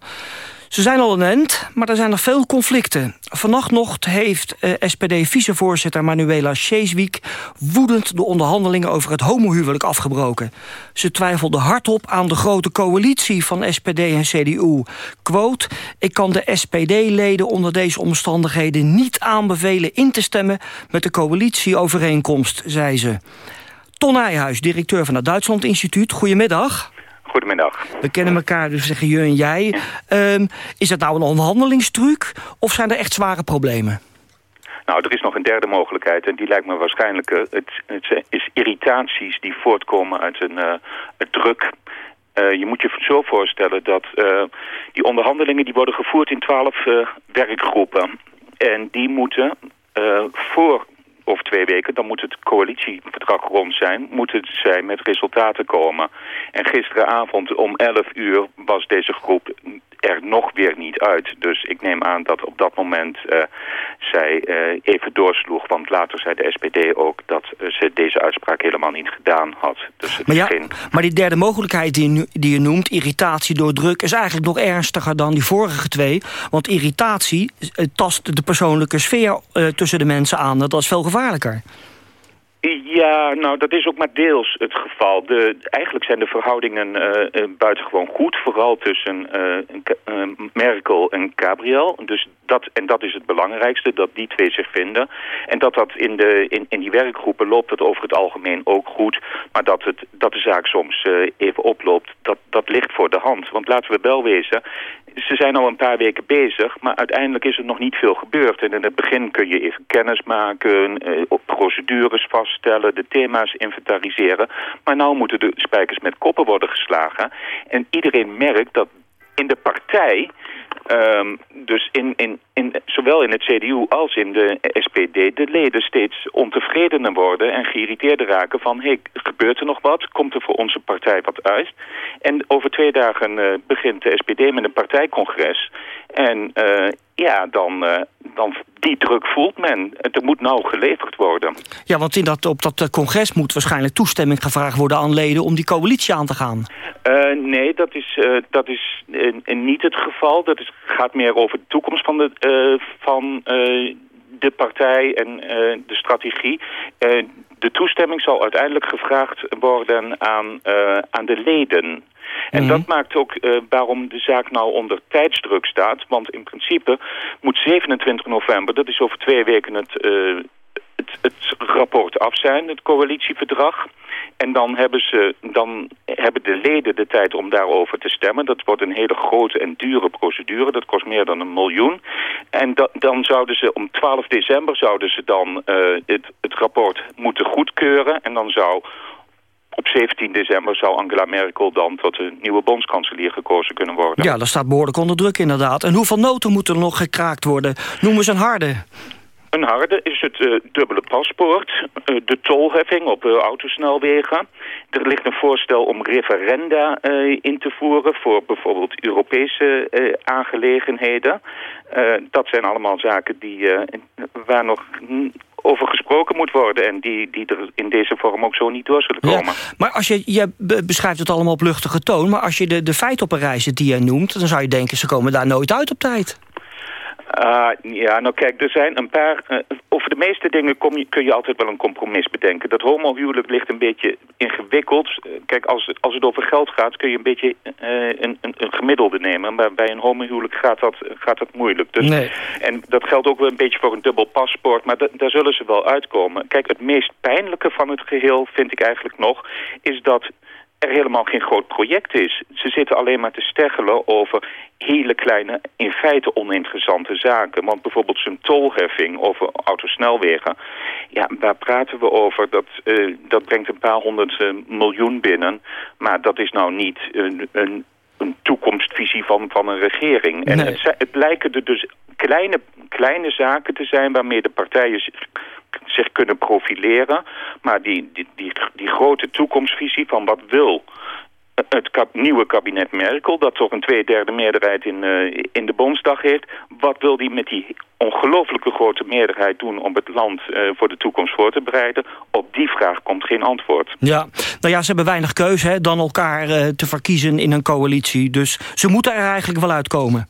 Ze zijn al een end, maar er zijn nog veel conflicten. Vannacht nog heeft eh, SPD-vicevoorzitter Manuela Scheeswijk... woedend de onderhandelingen over het homohuwelijk afgebroken. Ze twijfelde hardop aan de grote coalitie van SPD en CDU. Ik kan de SPD-leden onder deze omstandigheden niet aanbevelen... in te stemmen met de coalitieovereenkomst, zei ze. Ton Nijhuis, directeur van het Duitsland Instituut. Goedemiddag. Goedemiddag. We kennen elkaar, dus zeggen je en jij. Um, is dat nou een onderhandelingstruc of zijn er echt zware problemen? Nou, er is nog een derde mogelijkheid en die lijkt me waarschijnlijk... Uh, het, het, is irritaties die voortkomen uit een uh, druk... Uh, je moet je zo voorstellen dat die onderhandelingen die worden gevoerd in twaalf werkgroepen. En die moeten voor over twee weken, dan moet het coalitieverdrag rond zijn, moeten zij met resultaten komen. En gisteravond om 11 uur was deze groep er nog weer niet uit. Dus ik neem aan dat op dat moment uh, zij uh, even doorsloeg. Want later zei de SPD ook dat uh, ze deze uitspraak helemaal niet gedaan had. Dus het Maar, ja, maar die derde mogelijkheid die je, nu- die je noemt, irritatie door druk... is eigenlijk nog ernstiger dan die vorige twee. Want irritatie eh, tast de persoonlijke sfeer eh, tussen de mensen aan. Dat is veel gevaarlijker. Ja, nou dat is ook maar deels het geval. De, eigenlijk zijn de verhoudingen eh, buitengewoon goed. Vooral tussen eh, Merkel en Gabriel. Dus dat, en dat is het belangrijkste, dat die twee zich vinden. En dat dat in, de, in, in die werkgroepen loopt het over het algemeen ook goed. Maar dat, het, dat de zaak soms eh, even oploopt, dat, dat ligt voor de hand. Want laten we wel wezen, ze zijn al een paar weken bezig, maar uiteindelijk is er nog niet veel gebeurd. En in het begin kun je even kennis maken, eh, procedures vaststellen, de thema's inventariseren. Maar nu moeten de spijkers met koppen worden geslagen. En iedereen merkt dat in de partij, ehm, dus in, in, in, zowel in het CDU als in de SPD, de leden steeds ontevredener worden en geïrriteerder raken van, hey, gebeurt er nog wat? Komt er voor onze partij wat uit? En over twee dagen eh, begint de SPD met een partijcongres. En eh, ja, dan, eh, dan die druk voelt men. Er moet nou geleverd worden. Ja, want in dat, op dat congres moet waarschijnlijk toestemming gevraagd worden aan leden... om die coalitie aan te gaan. Nee, dat is, dat is niet het geval. Dat is, gaat meer over de toekomst van de, van, eh, de partij en eh, de strategie. Eh, de toestemming zal uiteindelijk gevraagd worden aan, eh, aan de leden. En dat maakt ook eh, waarom de zaak nou onder tijdsdruk staat. Want in principe moet 27 november, dat is over twee weken het, eh, het, het rapport af zijn, het coalitieverdrag. En dan hebben, ze, dan hebben de leden de tijd om daarover te stemmen. Dat wordt een hele grote en dure procedure. Dat kost meer dan een miljoen. En da- dan zouden ze om 12 december zouden ze dan eh, het, het rapport moeten goedkeuren. En dan zou op 17 december zou Angela Merkel dan tot de nieuwe bondskanselier gekozen kunnen worden. Ja, dat staat behoorlijk onder druk inderdaad. En hoeveel noten moeten er nog gekraakt worden? Noem eens een harde. Een harde is het eh, dubbele paspoort, eh, de tolheffing op eh, autosnelwegen. Er ligt een voorstel om referenda in te voeren voor bijvoorbeeld Europese aangelegenheden. Dat zijn allemaal zaken die, waar nog over gesproken moet worden en die, die er in deze vorm ook zo niet door zullen komen. Maar als je, je be- beschrijft het allemaal op luchtige toon... maar als je de, de feiten op een die jij noemt... dan zou je denken, ze komen daar nooit uit op tijd. Ah, ja, nou kijk, er zijn een paar... eh, over de meeste dingen kom je, kun je altijd wel een compromis bedenken. Dat homohuwelijk ligt een beetje ingewikkeld. Eh, kijk, als, als het over geld gaat, kun je een beetje eh, een, een, een gemiddelde nemen. Maar bij een homohuwelijk gaat dat, gaat dat moeilijk. Dus, Nee. En dat geldt ook wel een beetje voor een dubbel paspoort. Maar da- daar zullen ze wel uitkomen. Kijk, het meest pijnlijke van het geheel, vind ik eigenlijk nog... is dat er helemaal geen groot project is. Ze zitten alleen maar te steggelen over hele kleine, in feite oninteressante zaken. Want bijvoorbeeld zo'n tolheffing over autosnelwegen... ja, daar praten we over. Dat, eh, dat brengt een paar honderd eh, miljoen binnen. Maar dat is nou niet een... een een toekomstvisie van, van een regering. En Nee. het, zi- het lijken er dus kleine, kleine zaken te zijn waarmee de partijen zich, kunnen profileren. Maar die, die, die, die grote toekomstvisie van wat wil het nieuwe kabinet Merkel... dat toch een tweederde meerderheid in, eh, in de Bondsdag heeft... wat wil die met die ongelooflijke grote meerderheid doen... om het land eh, voor de toekomst voor te bereiden? Op die vraag komt geen antwoord. Ja, nou ja, ze hebben weinig keuze hè, dan elkaar eh, te verkiezen in een coalitie. Dus ze moeten er eigenlijk wel uitkomen.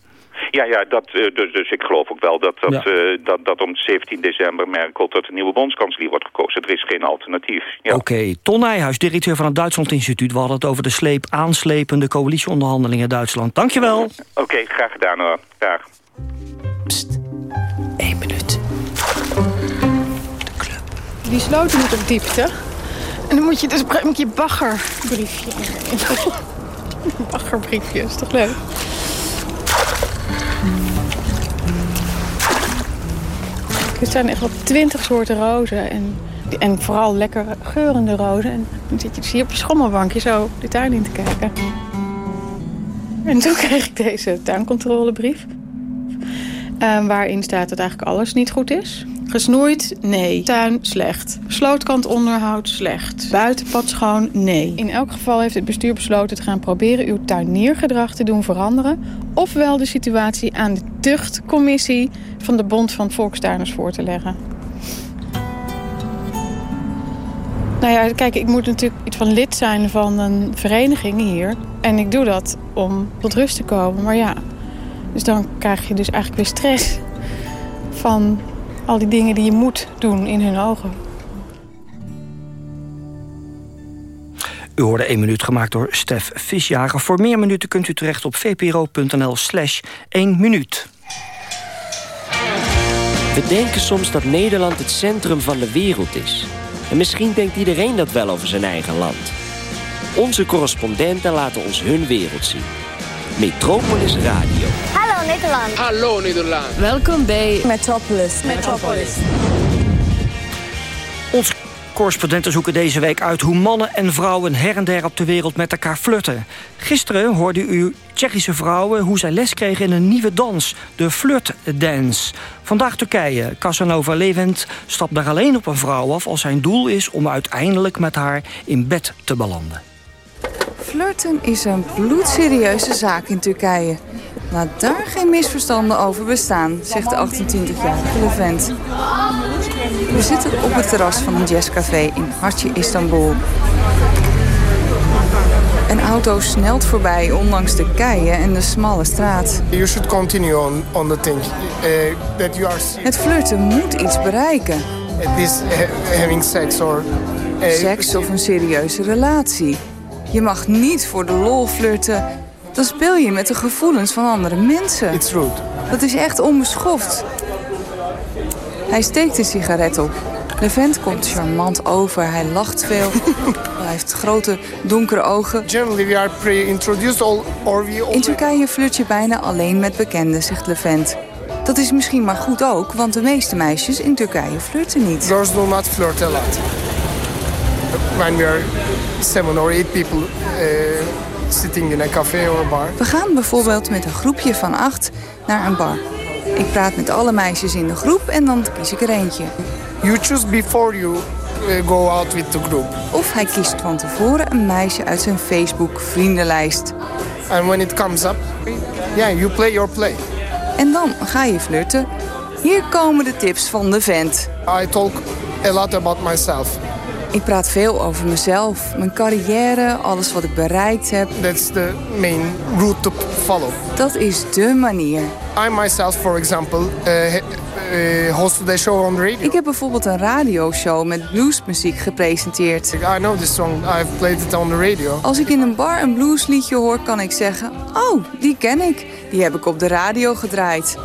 Ja, ja dat, eh, dus, dus ik geloof ook wel dat, dat, Ja. eh, dat, dat om 17 december Merkel tot de nieuwe bondskanselier wordt gekozen. Er is geen alternatief. Ja. Oké, Ton Nijhuis, directeur van het Duitsland Instituut. We hadden het over de sleep aanslepende coalitieonderhandelingen in Duitsland. Dankjewel. Oké, graag gedaan hoor. Dag. Eén minuut. Die sloten moet op diepte. En dan moet je dus met je baggerbriefje in. *laughs* baggerbriefje, is toch leuk? Er zijn echt wel twintig soorten rozen. En, en vooral lekker geurende rozen. En dan zit je dus hier op je schommelbankje zo de tuin in te kijken. En toen kreeg ik deze tuincontrolebrief. eh, waarin staat dat eigenlijk alles niet goed is. Gesnoeid? Nee. Tuin? Slecht. Slootkant onderhoud? Slecht. Buitenpad schoon? Nee. In elk geval heeft het bestuur besloten te gaan proberen uw tuiniergedrag te doen veranderen. Ofwel de situatie aan de tuchtcommissie van de Bond van Volkstuiners voor te leggen. Nou ja, kijk, ik moet natuurlijk iets van lid zijn van een vereniging hier. En ik doe dat om tot rust te komen. Maar ja, dus dan krijg je dus eigenlijk weer stress van al die dingen die je moet doen in hun ogen. U hoorde 1 minuut gemaakt door Stef Visjager. Voor meer minuten kunt u terecht op vpro.nl slash 1 minuut. We denken soms dat Nederland het centrum van de wereld is. En misschien denkt iedereen dat wel over zijn eigen land. Onze correspondenten laten ons hun wereld zien. Metropolis Radio. Hallo Nederland. Hallo Nederland. Welkom bij Metropolis. Metropolis. Onze correspondenten zoeken deze week uit hoe mannen en vrouwen her en der op de wereld met elkaar flirten. Gisteren hoorde u Tsjechische vrouwen hoe zij les kregen in een nieuwe dans, de flirtdance. Vandaag Turkije. Casanova Levent stapt daar alleen op een vrouw af als zijn doel is om uiteindelijk met haar in bed te belanden. Flirten is een bloedserieuze zaak in Turkije. Laat daar geen misverstanden over bestaan, zegt de 28-jarige Levent. We zitten op het terras van een jazzcafé in Hartje, Istanbul. Een auto snelt voorbij ondanks de keien en de smalle straat. You should continue on, on the thing uh, that you are Het flirten moet iets bereiken. this uh, having sex or uh, Seks of een serieuze relatie. Je mag niet voor de lol flirten. Dan speel je met de gevoelens van andere mensen. It's rude. Dat is echt onbeschoft. Hij steekt een sigaret op. De vent komt charmant over. Hij lacht veel. *laughs* Hij heeft grote, donkere ogen. Generally we are pre-introduced or, or we In Turkije flirt je bijna alleen met bekenden, zegt Levent. Dat is misschien maar goed ook, want de meeste meisjes in Turkije flirten niet. Girls do not flirt a lot. When we are seven or eight people uh, sitting in a cafe or a bar. We gaan bijvoorbeeld met een groepje van acht naar een bar. Ik praat met alle meisjes in de groep en dan kies ik er eentje. You choose before you uh, go out with the group. Of hij kiest van tevoren een meisje uit zijn Facebook vriendenlijst. And when it comes up, yeah, you play your play. En dan ga je flirten. Hier komen de tips van de vent. I talk a lot about myself. Ik praat veel over mezelf, mijn carrière, alles wat ik bereikt heb. That's the main route to follow. Dat is de manier. I myself, for example, uh, uh, hosted a show on the radio. Ik heb bijvoorbeeld een radioshow met bluesmuziek gepresenteerd. I know this song. I've played it on the radio. Als ik in een bar een bluesliedje hoor, kan ik zeggen... Oh, die ken ik. Die heb ik op de radio gedraaid.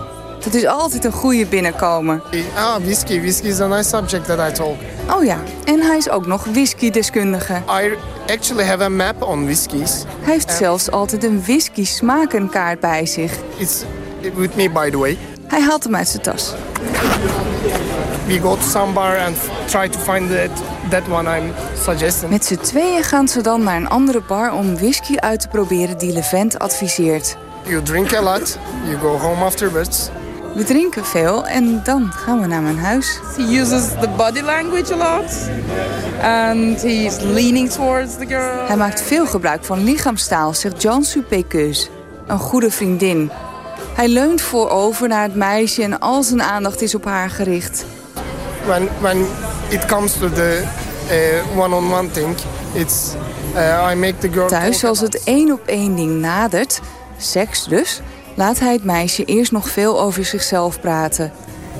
Dat is altijd een goede binnenkomen. Ah, whisky. Whisky is a nice subject that I talk. Oh ja, en hij is ook nog whisky-deskundige. I actually have a map on whiskies. Hij heeft zelfs altijd een whisky-smakenkaart bij zich. It's with me, by the way. Hij haalt hem uit zijn tas. We go to some bar and try to find that, that one I'm suggesting. Met z'n tweeën gaan ze dan naar een andere bar om whisky uit te proberen die Levent adviseert. You drink a lot. You go home afterwards. We drinken veel en dan gaan we naar mijn huis. He uses the body language a lot. And he's leaning towards the girl. Hij maakt veel gebruik van lichaamstaal, zegt Jansu Pekeus, een goede vriendin. Hij leunt voorover naar het meisje en al zijn aandacht is op haar gericht. When, when it comes to the uh, one-on-one thing, it's uh, I make the girl... Thuis, als het één op één ding nadert, seks dus... laat hij het meisje eerst nog veel over zichzelf praten.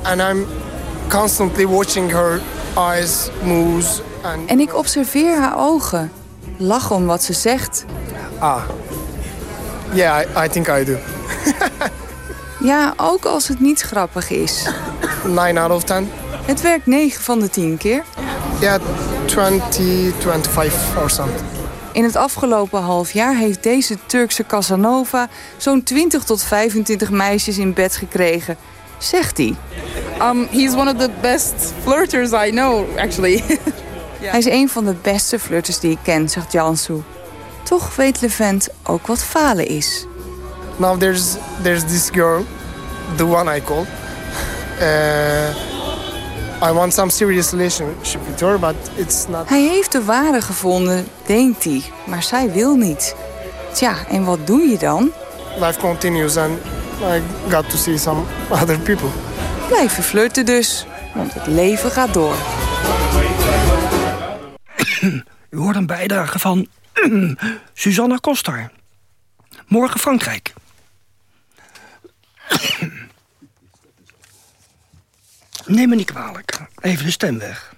And I'm constantly watching her eyes moves. And... En ik observeer haar ogen. Lach om wat ze zegt. Ah. Yeah, I, I think I do. *laughs* Ja, ook als het niet grappig is. 9 out of 10. Het werkt 9 van de 10 keer. Ja, 20, 25 or something. In het afgelopen half jaar heeft deze Turkse Casanova... zo'n 20 tot 25 meisjes in bed gekregen. Zegt hij. Um, he's one of the best flirters I know, actually. *laughs* Hij is een van de beste flirters die ik ken, zegt Jansu. Toch weet Levent ook wat falen is. Now there's there's this girl, the one I call. Uh, I want some serious relationship with her, but it's not. Hij heeft de ware gevonden, denkt hij, maar zij wil niet. Tja, en wat doe je dan? Life continues and I got to see some other people. Blijven flirten dus, want het leven gaat door. *clears throat* U hoort een bijdrage van *clears throat* Susanna Koster. Morgen Frankrijk. Neem me niet kwalijk. Even de stem weg.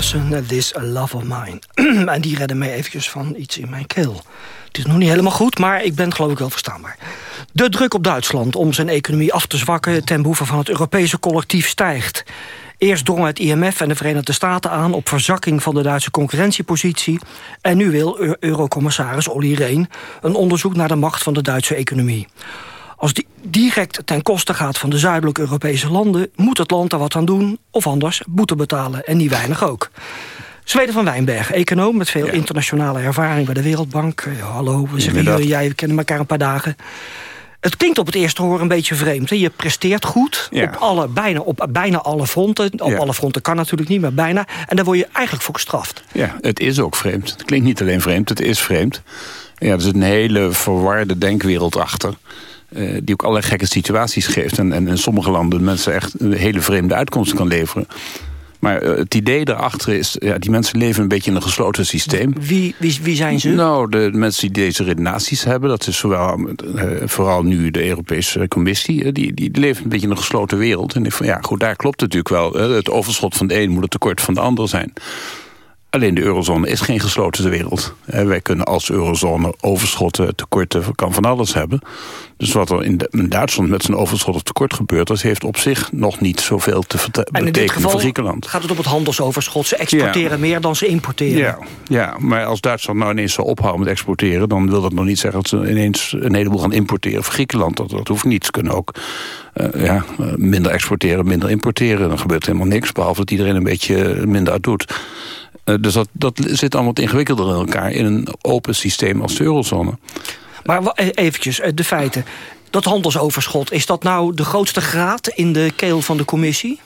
Morrison, This a Love of Mine. *clears throat* en die redden mij eventjes van iets in mijn keel. Het is nog niet helemaal goed, maar ik ben geloof ik wel verstaanbaar. De druk op Duitsland om zijn economie af te zwakken... ten behoeve van het Europese collectief stijgt. Eerst drong het IMF en de Verenigde Staten aan... op verzakking van de Duitse concurrentiepositie... en nu wil Eu- Eurocommissaris Olli Rehn... een onderzoek naar de macht van de Duitse economie. Als die direct ten koste gaat van de zuidelijke Europese landen... moet het land daar wat aan doen, of anders boete betalen. En niet weinig ook. Zweden van Wijnberg, econoom met veel internationale ervaring bij de Wereldbank. Eh, hallo, we zeggen Goedemiddag. jullie, jij, we kennen elkaar een paar dagen. Het klinkt op het eerste hoor een beetje vreemd. Hè? Je presteert goed Ja. op, alle, bijna, op bijna alle fronten. Op Ja. alle fronten kan natuurlijk niet, maar bijna. En daar word je eigenlijk voor gestraft. Ja, het is ook vreemd. Het klinkt niet alleen vreemd, het is vreemd. Ja, er zit een hele verwarde denkwereld achter. Eh, die ook allerlei gekke situaties geeft. En, en in sommige landen mensen echt een hele vreemde uitkomsten kan leveren. Maar eh, het idee daarachter is, ja, die mensen leven een beetje in een gesloten systeem. Wie, wie, wie zijn ze? Nou, de mensen die deze redenaties hebben, dat is zowel, eh, vooral nu de Europese Commissie, die, die leven een beetje in een gesloten wereld. En ik van ja, goed, daar klopt het natuurlijk wel. Het overschot van de een moet het tekort van de ander zijn. Alleen de eurozone is geen gesloten wereld. Eh, Wij kunnen als eurozone overschotten, tekorten, kan van alles hebben. Dus wat er in, Duitsland met zijn overschot of tekort gebeurt... dat heeft op zich nog niet zoveel te betekenen voor Griekenland. gaat het op het handelsoverschot. Ze exporteren Ja. meer dan ze importeren. Ja, ja, maar als Duitsland nou ineens zou ophouden met exporteren... dan wil dat nog niet zeggen dat ze ineens een heleboel gaan importeren voor Griekenland. Dat, dat hoeft niet. Ze kunnen ook eh, ja, minder exporteren, minder importeren. Dan gebeurt helemaal niks, behalve dat iedereen een beetje minder uit doet. Eh, dus dat, dat zit allemaal wat ingewikkelder in elkaar... in een open systeem als de eurozone. Maar eh, eventjes, eh, de feiten. Dat handelsoverschot, is dat nou de grootste graad in de keel van de commissie?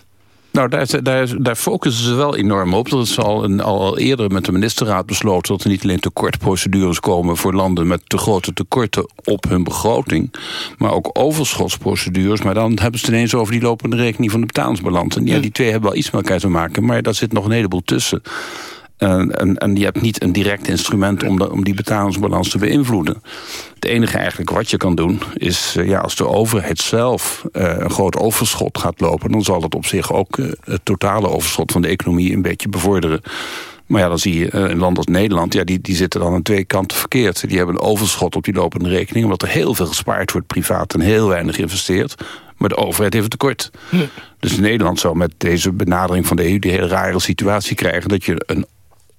Nou, daar, daar, daar focussen ze wel enorm op. Dat is al, een, al eerder met de ministerraad besloten... dat er niet alleen tekortprocedures komen voor landen... met te grote tekorten op hun begroting... maar ook overschotsprocedures. Maar dan hebben ze het ineens over die lopende rekening van de betalingsbalans. En ja, die twee hebben wel iets met elkaar te maken... maar daar zit nog een heleboel tussen. En, en, je hebt niet een direct instrument om, de, om die betalingsbalans te beïnvloeden. Het enige eigenlijk wat je kan doen is... eh, ja, als de overheid zelf eh, een groot overschot gaat lopen... dan zal dat op zich ook eh, het totale overschot van de economie een beetje bevorderen. Maar ja, dan zie je een land als Nederland... Ja, die, die zitten dan aan twee kanten verkeerd. Die hebben een overschot op die lopende rekening... omdat er heel veel gespaard wordt privaat en heel weinig geïnvesteerd. Maar de overheid heeft een tekort. Dus Nederland zou met deze benadering van de EU... die hele rare situatie krijgen... dat je een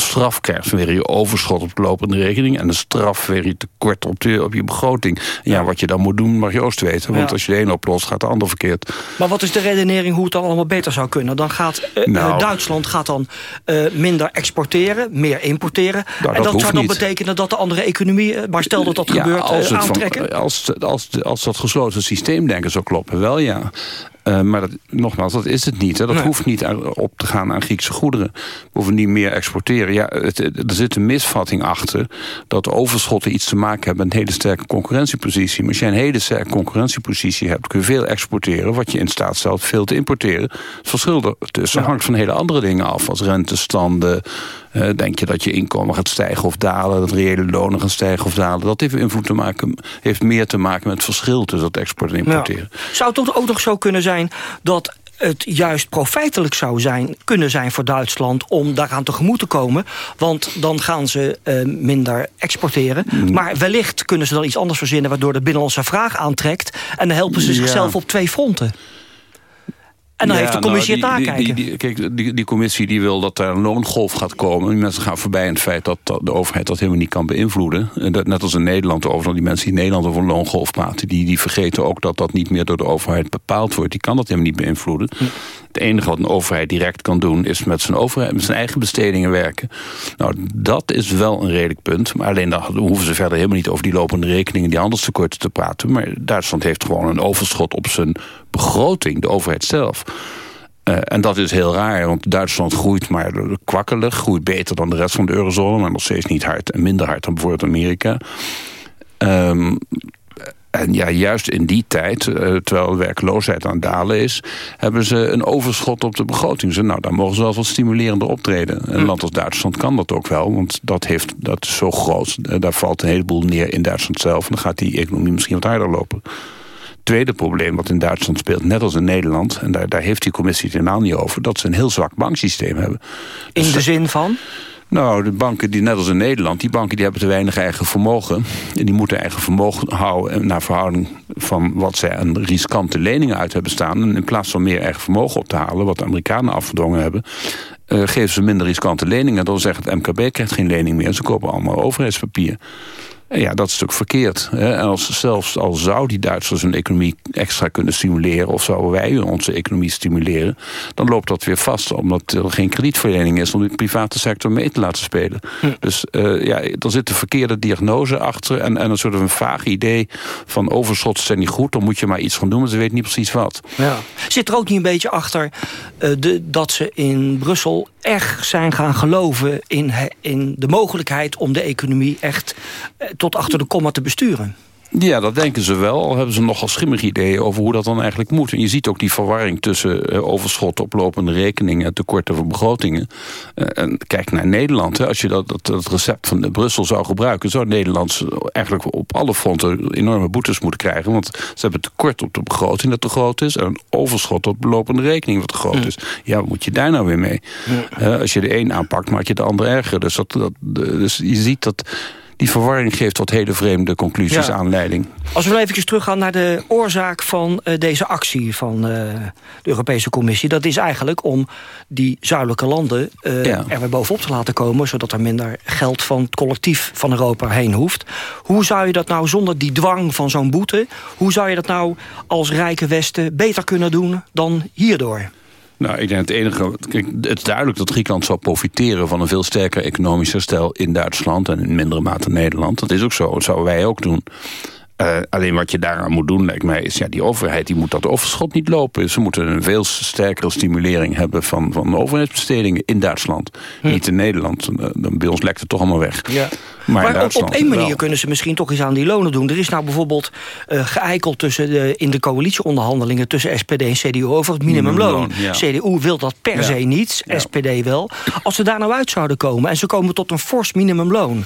straf krijgt vanwege je overschot op de lopende rekening... en een straf vanwege je tekort op, de, op je begroting. Ja, wat je dan moet doen mag je oost weten. Want Ja. als je de een oplost, gaat de ander verkeerd. Maar wat is de redenering hoe het dan allemaal beter zou kunnen? Dan gaat eh, Nou. eh, Duitsland gaat dan eh, minder exporteren, meer importeren. Nou, en dat zou dan niet. betekenen dat de andere economie, maar stel dat dat Ja, gebeurt, als, van- aantrekken. als, als, als dat gesloten systeemdenken zou kloppen, wel ja. Maar dat, nogmaals, dat is het niet. Hè. Dat Nee. hoeft niet op te gaan aan Griekse goederen. Bovendien meer exporteren. Ja, het, er zit een misvatting achter dat overschotten iets te maken hebben met een hele sterke concurrentiepositie. Maar als jij een hele sterke concurrentiepositie hebt, kun je veel exporteren, wat je in staat stelt veel te importeren. Het verschil ertussen hangt van hele andere dingen af, als rentestanden. eh, denk je dat je inkomen gaat stijgen of dalen, dat reële lonen gaan stijgen of dalen. Dat heeft invloed te maken, heeft meer te maken met het verschil tussen dat export en importeren. Ja. Zou het toch ook nog zo kunnen zijn dat het juist profijtelijk zou zijn, kunnen zijn voor Duitsland om daaraan tegemoet te komen. Want dan gaan ze eh, minder exporteren. Mm. Maar wellicht kunnen ze dan iets anders verzinnen... waardoor de binnenlandse vraag aantrekt. En dan helpen ze Ja. zichzelf op twee fronten. En dan Ja, heeft de nou, commissie die- het die- nakijken. Die, die, kijk, die, die commissie die wil dat er een loongolf gaat komen. Die mensen gaan voorbij aan het feit dat, de overheid dat helemaal niet kan beïnvloeden. En dat, net als in Nederland overigens, die mensen die in Nederland over een loongolf praten... Die, die vergeten ook dat dat niet meer door de overheid bepaald wordt. Die kan dat helemaal niet beïnvloeden. Het enige wat een overheid direct kan doen... is met zijn, overheid, met zijn eigen bestedingen werken. Nou, dat is wel een redelijk punt. Maar alleen dan hoeven ze verder helemaal niet over die lopende rekeningen... die handelstekorten te praten. Maar Duitsland heeft gewoon een overschot op zijn begroting. De overheid zelf. Eh, en dat is heel raar, want Duitsland groeit maar kwakkelig. Groeit beter dan de rest van de eurozone, maar nog steeds niet hard. En minder hard dan bijvoorbeeld Amerika. Ehm, en ja, juist in die tijd, eh, terwijl de werkloosheid aan het dalen is... hebben ze een overschot op de begroting. Ze, nou, daar mogen ze wel wat stimulerender optreden. Een land als Duitsland kan dat ook wel, want dat, heeft, dat is zo groot. Eh, daar valt een heleboel neer in Duitsland zelf. En dan gaat die economie misschien wat harder lopen tweede probleem wat in Duitsland speelt, net als in Nederland... en daar, daar heeft die commissie het helemaal niet over... dat ze een heel zwak banksysteem hebben. In de zin van? Nou, de banken die net als in Nederland... die banken die hebben te weinig eigen vermogen... en die moeten eigen vermogen houden... naar verhouding van wat zij aan riskante leningen uit hebben staan... en in plaats van meer eigen vermogen op te halen... wat de Amerikanen afgedwongen hebben... eh, geven ze minder riskante leningen. Dan zegt het MKB krijgt geen lening meer. Ze kopen allemaal overheidspapier. Ja, dat is natuurlijk verkeerd. Hè? En als, zelfs al zou die Duitsers hun economie extra kunnen stimuleren... of zouden wij onze economie stimuleren... dan loopt dat weer vast, omdat er geen kredietverlening is... om de private sector mee te laten spelen. Dus uh, ja, er zit een verkeerde diagnose achter... En, en een soort van vaag idee van overschot zijn niet goed... dan moet je maar iets gaan doen, maar ze weten niet precies wat. Ja. Zit er ook niet een beetje achter uh, de, dat ze in Brussel echt zijn gaan geloven... in, in de mogelijkheid om de economie echt uh, tot achter de komma te besturen? Ja, dat denken ze wel. Al hebben ze nogal schimmige ideeën over hoe dat dan eigenlijk moet. En je ziet ook die verwarring tussen uh, overschot, oplopende rekeningen... en tekorten van begrotingen. Uh, en kijk naar Nederland. Hè. Als je dat, dat, dat recept van Brussel zou gebruiken... zou Nederland eigenlijk op alle fronten enorme boetes moeten krijgen. Want ze hebben tekort op de begroting dat te groot is... en een overschot op de lopende rekening wat te groot is. Ja, wat moet je daar nou weer mee? Ja. Uh, als je de een aanpakt, maak je de ander erger. Dus, dat, dat, dus je ziet dat die verwarring geeft tot hele vreemde conclusies ja. aanleiding. Als we even teruggaan naar de oorzaak van uh, deze actie van uh, de Europese Commissie. Dat is eigenlijk om die zuidelijke landen uh, ja. er weer bovenop te laten komen... zodat er minder geld van het collectief van Europa heen hoeft. Hoe zou je dat nou zonder die dwang van zo'n boete... hoe zou je dat nou als rijke Westen beter kunnen doen dan hierdoor? Nou, ik denk het enige... Het is duidelijk dat Griekenland zal profiteren... van een veel sterker economisch herstel in Duitsland... en in mindere mate Nederland. Dat is ook zo. Dat zouden wij ook doen. Uh, alleen wat je daaraan moet doen, lijkt mij, is ja, die overheid die moet dat overschot niet lopen. Ze moeten een veel sterkere stimulering hebben van, van overheidsbestedingen in Duitsland. Hm. Niet in Nederland. Uh, bij ons lekt het toch allemaal weg. Ja. Maar, maar op, op één manier wel. kunnen ze misschien toch iets aan die lonen doen. Er is nou bijvoorbeeld uh, geëikeld tussen de, in de coalitieonderhandelingen... tussen SPD en CDU over het minimumloon. Ja. CDU wil dat per ja. se niet. SPD wel. Als ze daar nou uit zouden komen en ze komen tot een fors minimumloon...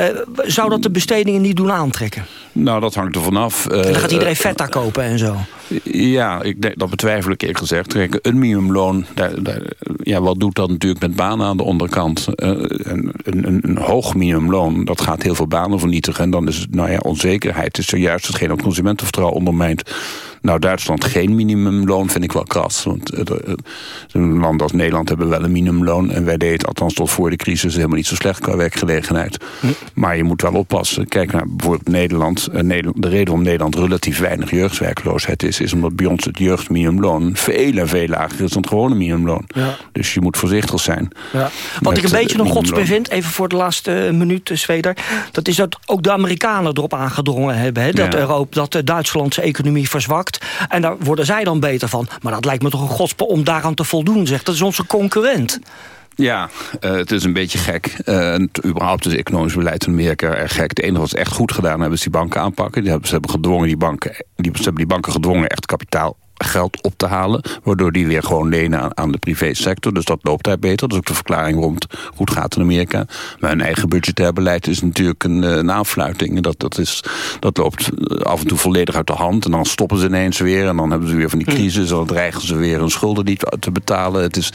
Uh, zou dat de bestedingen niet doen aantrekken? Nou, dat hangt er vanaf. Uh, dan gaat iedereen Vetta uh, kopen en zo. Ja, ik denk, dat betwijfel ik eerlijk gezegd. Kijk, een minimumloon, daar, daar, ja, wat doet dat natuurlijk met banen aan de onderkant? een, een, een, hoog minimumloon, dat gaat heel veel banen vernietigen. En dan is het, nou ja, onzekerheid is zojuist hetgeen dat consumentenvertrouwen ondermijnt. Nou, Duitsland geen minimumloon vind ik wel kras. Want uh, een land als Nederland hebben wel een minimumloon. En wij deden althans tot voor de crisis helemaal niet zo slecht qua werkgelegenheid. Hm. Maar je moet wel oppassen. Kijk naar bijvoorbeeld Nederland. Nederland de reden waarom Nederland relatief weinig jeugdwerkloosheid is... is omdat bij ons het jeugdminimumloon veel en veel lager is dan het gewone minimumloon. Ja. Dus je moet voorzichtig zijn. Ja. Wat ik een beetje nog godsbe vind, even voor de laatste minuut, Zweder... dat is dat ook de Amerikanen erop aangedrongen hebben. Hè, dat, ja. Europa, dat Duitslandse economie verzwakt. En daar worden zij dan beter van. Maar dat lijkt me toch een godspe om daaraan te voldoen. Zegt. Dat is onze concurrent. Ja, uh, het is een beetje gek. Uh, überhaupt is economisch beleid in Amerika erg gek. Het enige wat ze echt goed gedaan hebben is die banken aanpakken. Die hebben, ze hebben gedwongen die banken, die, ze hebben die banken gedwongen echt kapitaal geld op te halen. Waardoor die weer gewoon lenen aan, aan de privésector. Dus dat loopt daar beter. Dat is ook de verklaring waarom het goed gaat in Amerika. Maar hun eigen budgetair beleid is natuurlijk een, een aanfluiting. Dat, dat, is, dat loopt af en toe volledig uit de hand. En dan stoppen ze ineens weer. En dan hebben ze weer van die crisis. En dan dreigen ze weer hun schulden niet te betalen. Het is,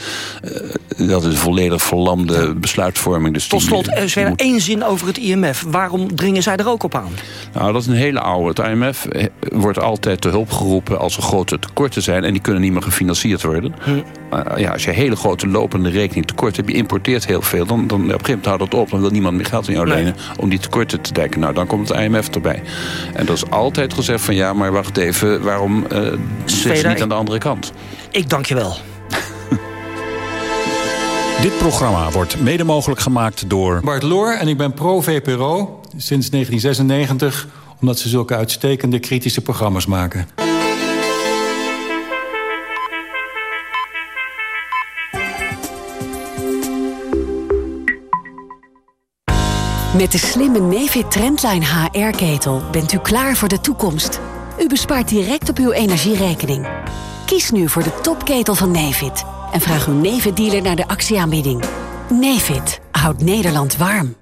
uh, dat is een volledig verlamde besluitvorming. Dus Tot slot, er is weer één zin over het IMF. Waarom dringen zij er ook op aan? Nou, dat is een hele oude. Het IMF wordt altijd te hulp geroepen als er grote tekorten zijn en die kunnen niet meer gefinancierd worden. Hm. Uh, ja, als je hele grote lopende rekening tekort hebt, je importeert heel veel, dan, dan op een gegeven moment houdt dat op. Dan wil niemand meer geld aan jou lenen nee. om die tekorten te dekken. Nou, dan komt het IMF erbij. En dat is altijd gezegd van ja, maar wacht even, waarom uh, zit je niet aan de andere kant? Ik dank je wel. *laughs* Dit programma wordt mede mogelijk gemaakt door... Bart Loor en ik ben pro-VPRO sinds 1996... omdat ze zulke uitstekende kritische programma's maken. Met de slimme Nefit Trendline HR-ketel bent u klaar voor de toekomst. U bespaart direct op uw energierekening. Kies nu voor de topketel van Nefit en vraag uw Nefit-dealer naar de actieaanbieding. Nefit houdt Nederland warm.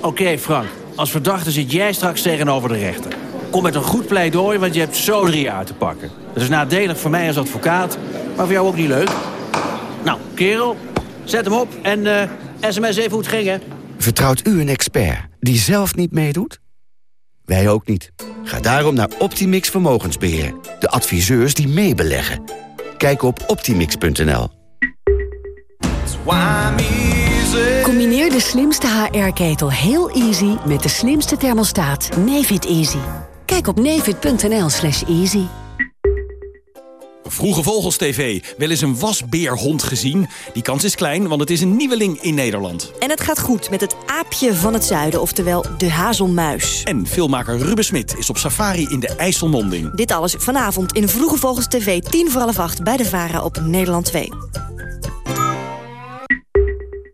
Oké Frank, als verdachte zit jij straks tegenover de rechter. Kom met een goed pleidooi, want je hebt zo drie uit te pakken. Dat is nadelig voor mij als advocaat, maar voor jou ook niet leuk. Nou, kerel, zet hem op en sms even hoe het ging, hè. Vertrouwt u een expert die zelf niet meedoet? Wij ook niet. Ga daarom naar Optimix Vermogensbeheer. De adviseurs die meebeleggen. Kijk op optimix.nl. Combineer de slimste HR-ketel heel easy met de slimste thermostaat Nefit Easy. Kijk op slash easy. Vroege Vogels TV. Wel eens een wasbeerhond gezien? Die kans is klein, want het is een nieuweling in Nederland. En het gaat goed met het aapje van het zuiden, oftewel de hazelmuis. En filmmaker Ruben Smit is op safari in de IJsselmonding. Dit alles vanavond in Vroege Vogels TV, 10 voor half 8 bij de VARA op Nederland 2.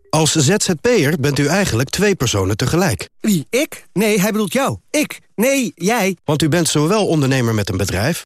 Als ZZP'er bent u eigenlijk twee personen tegelijk. Wie, ik? Nee, hij bedoelt jou. Ik? Nee, jij. Want u bent zowel ondernemer met een bedrijf...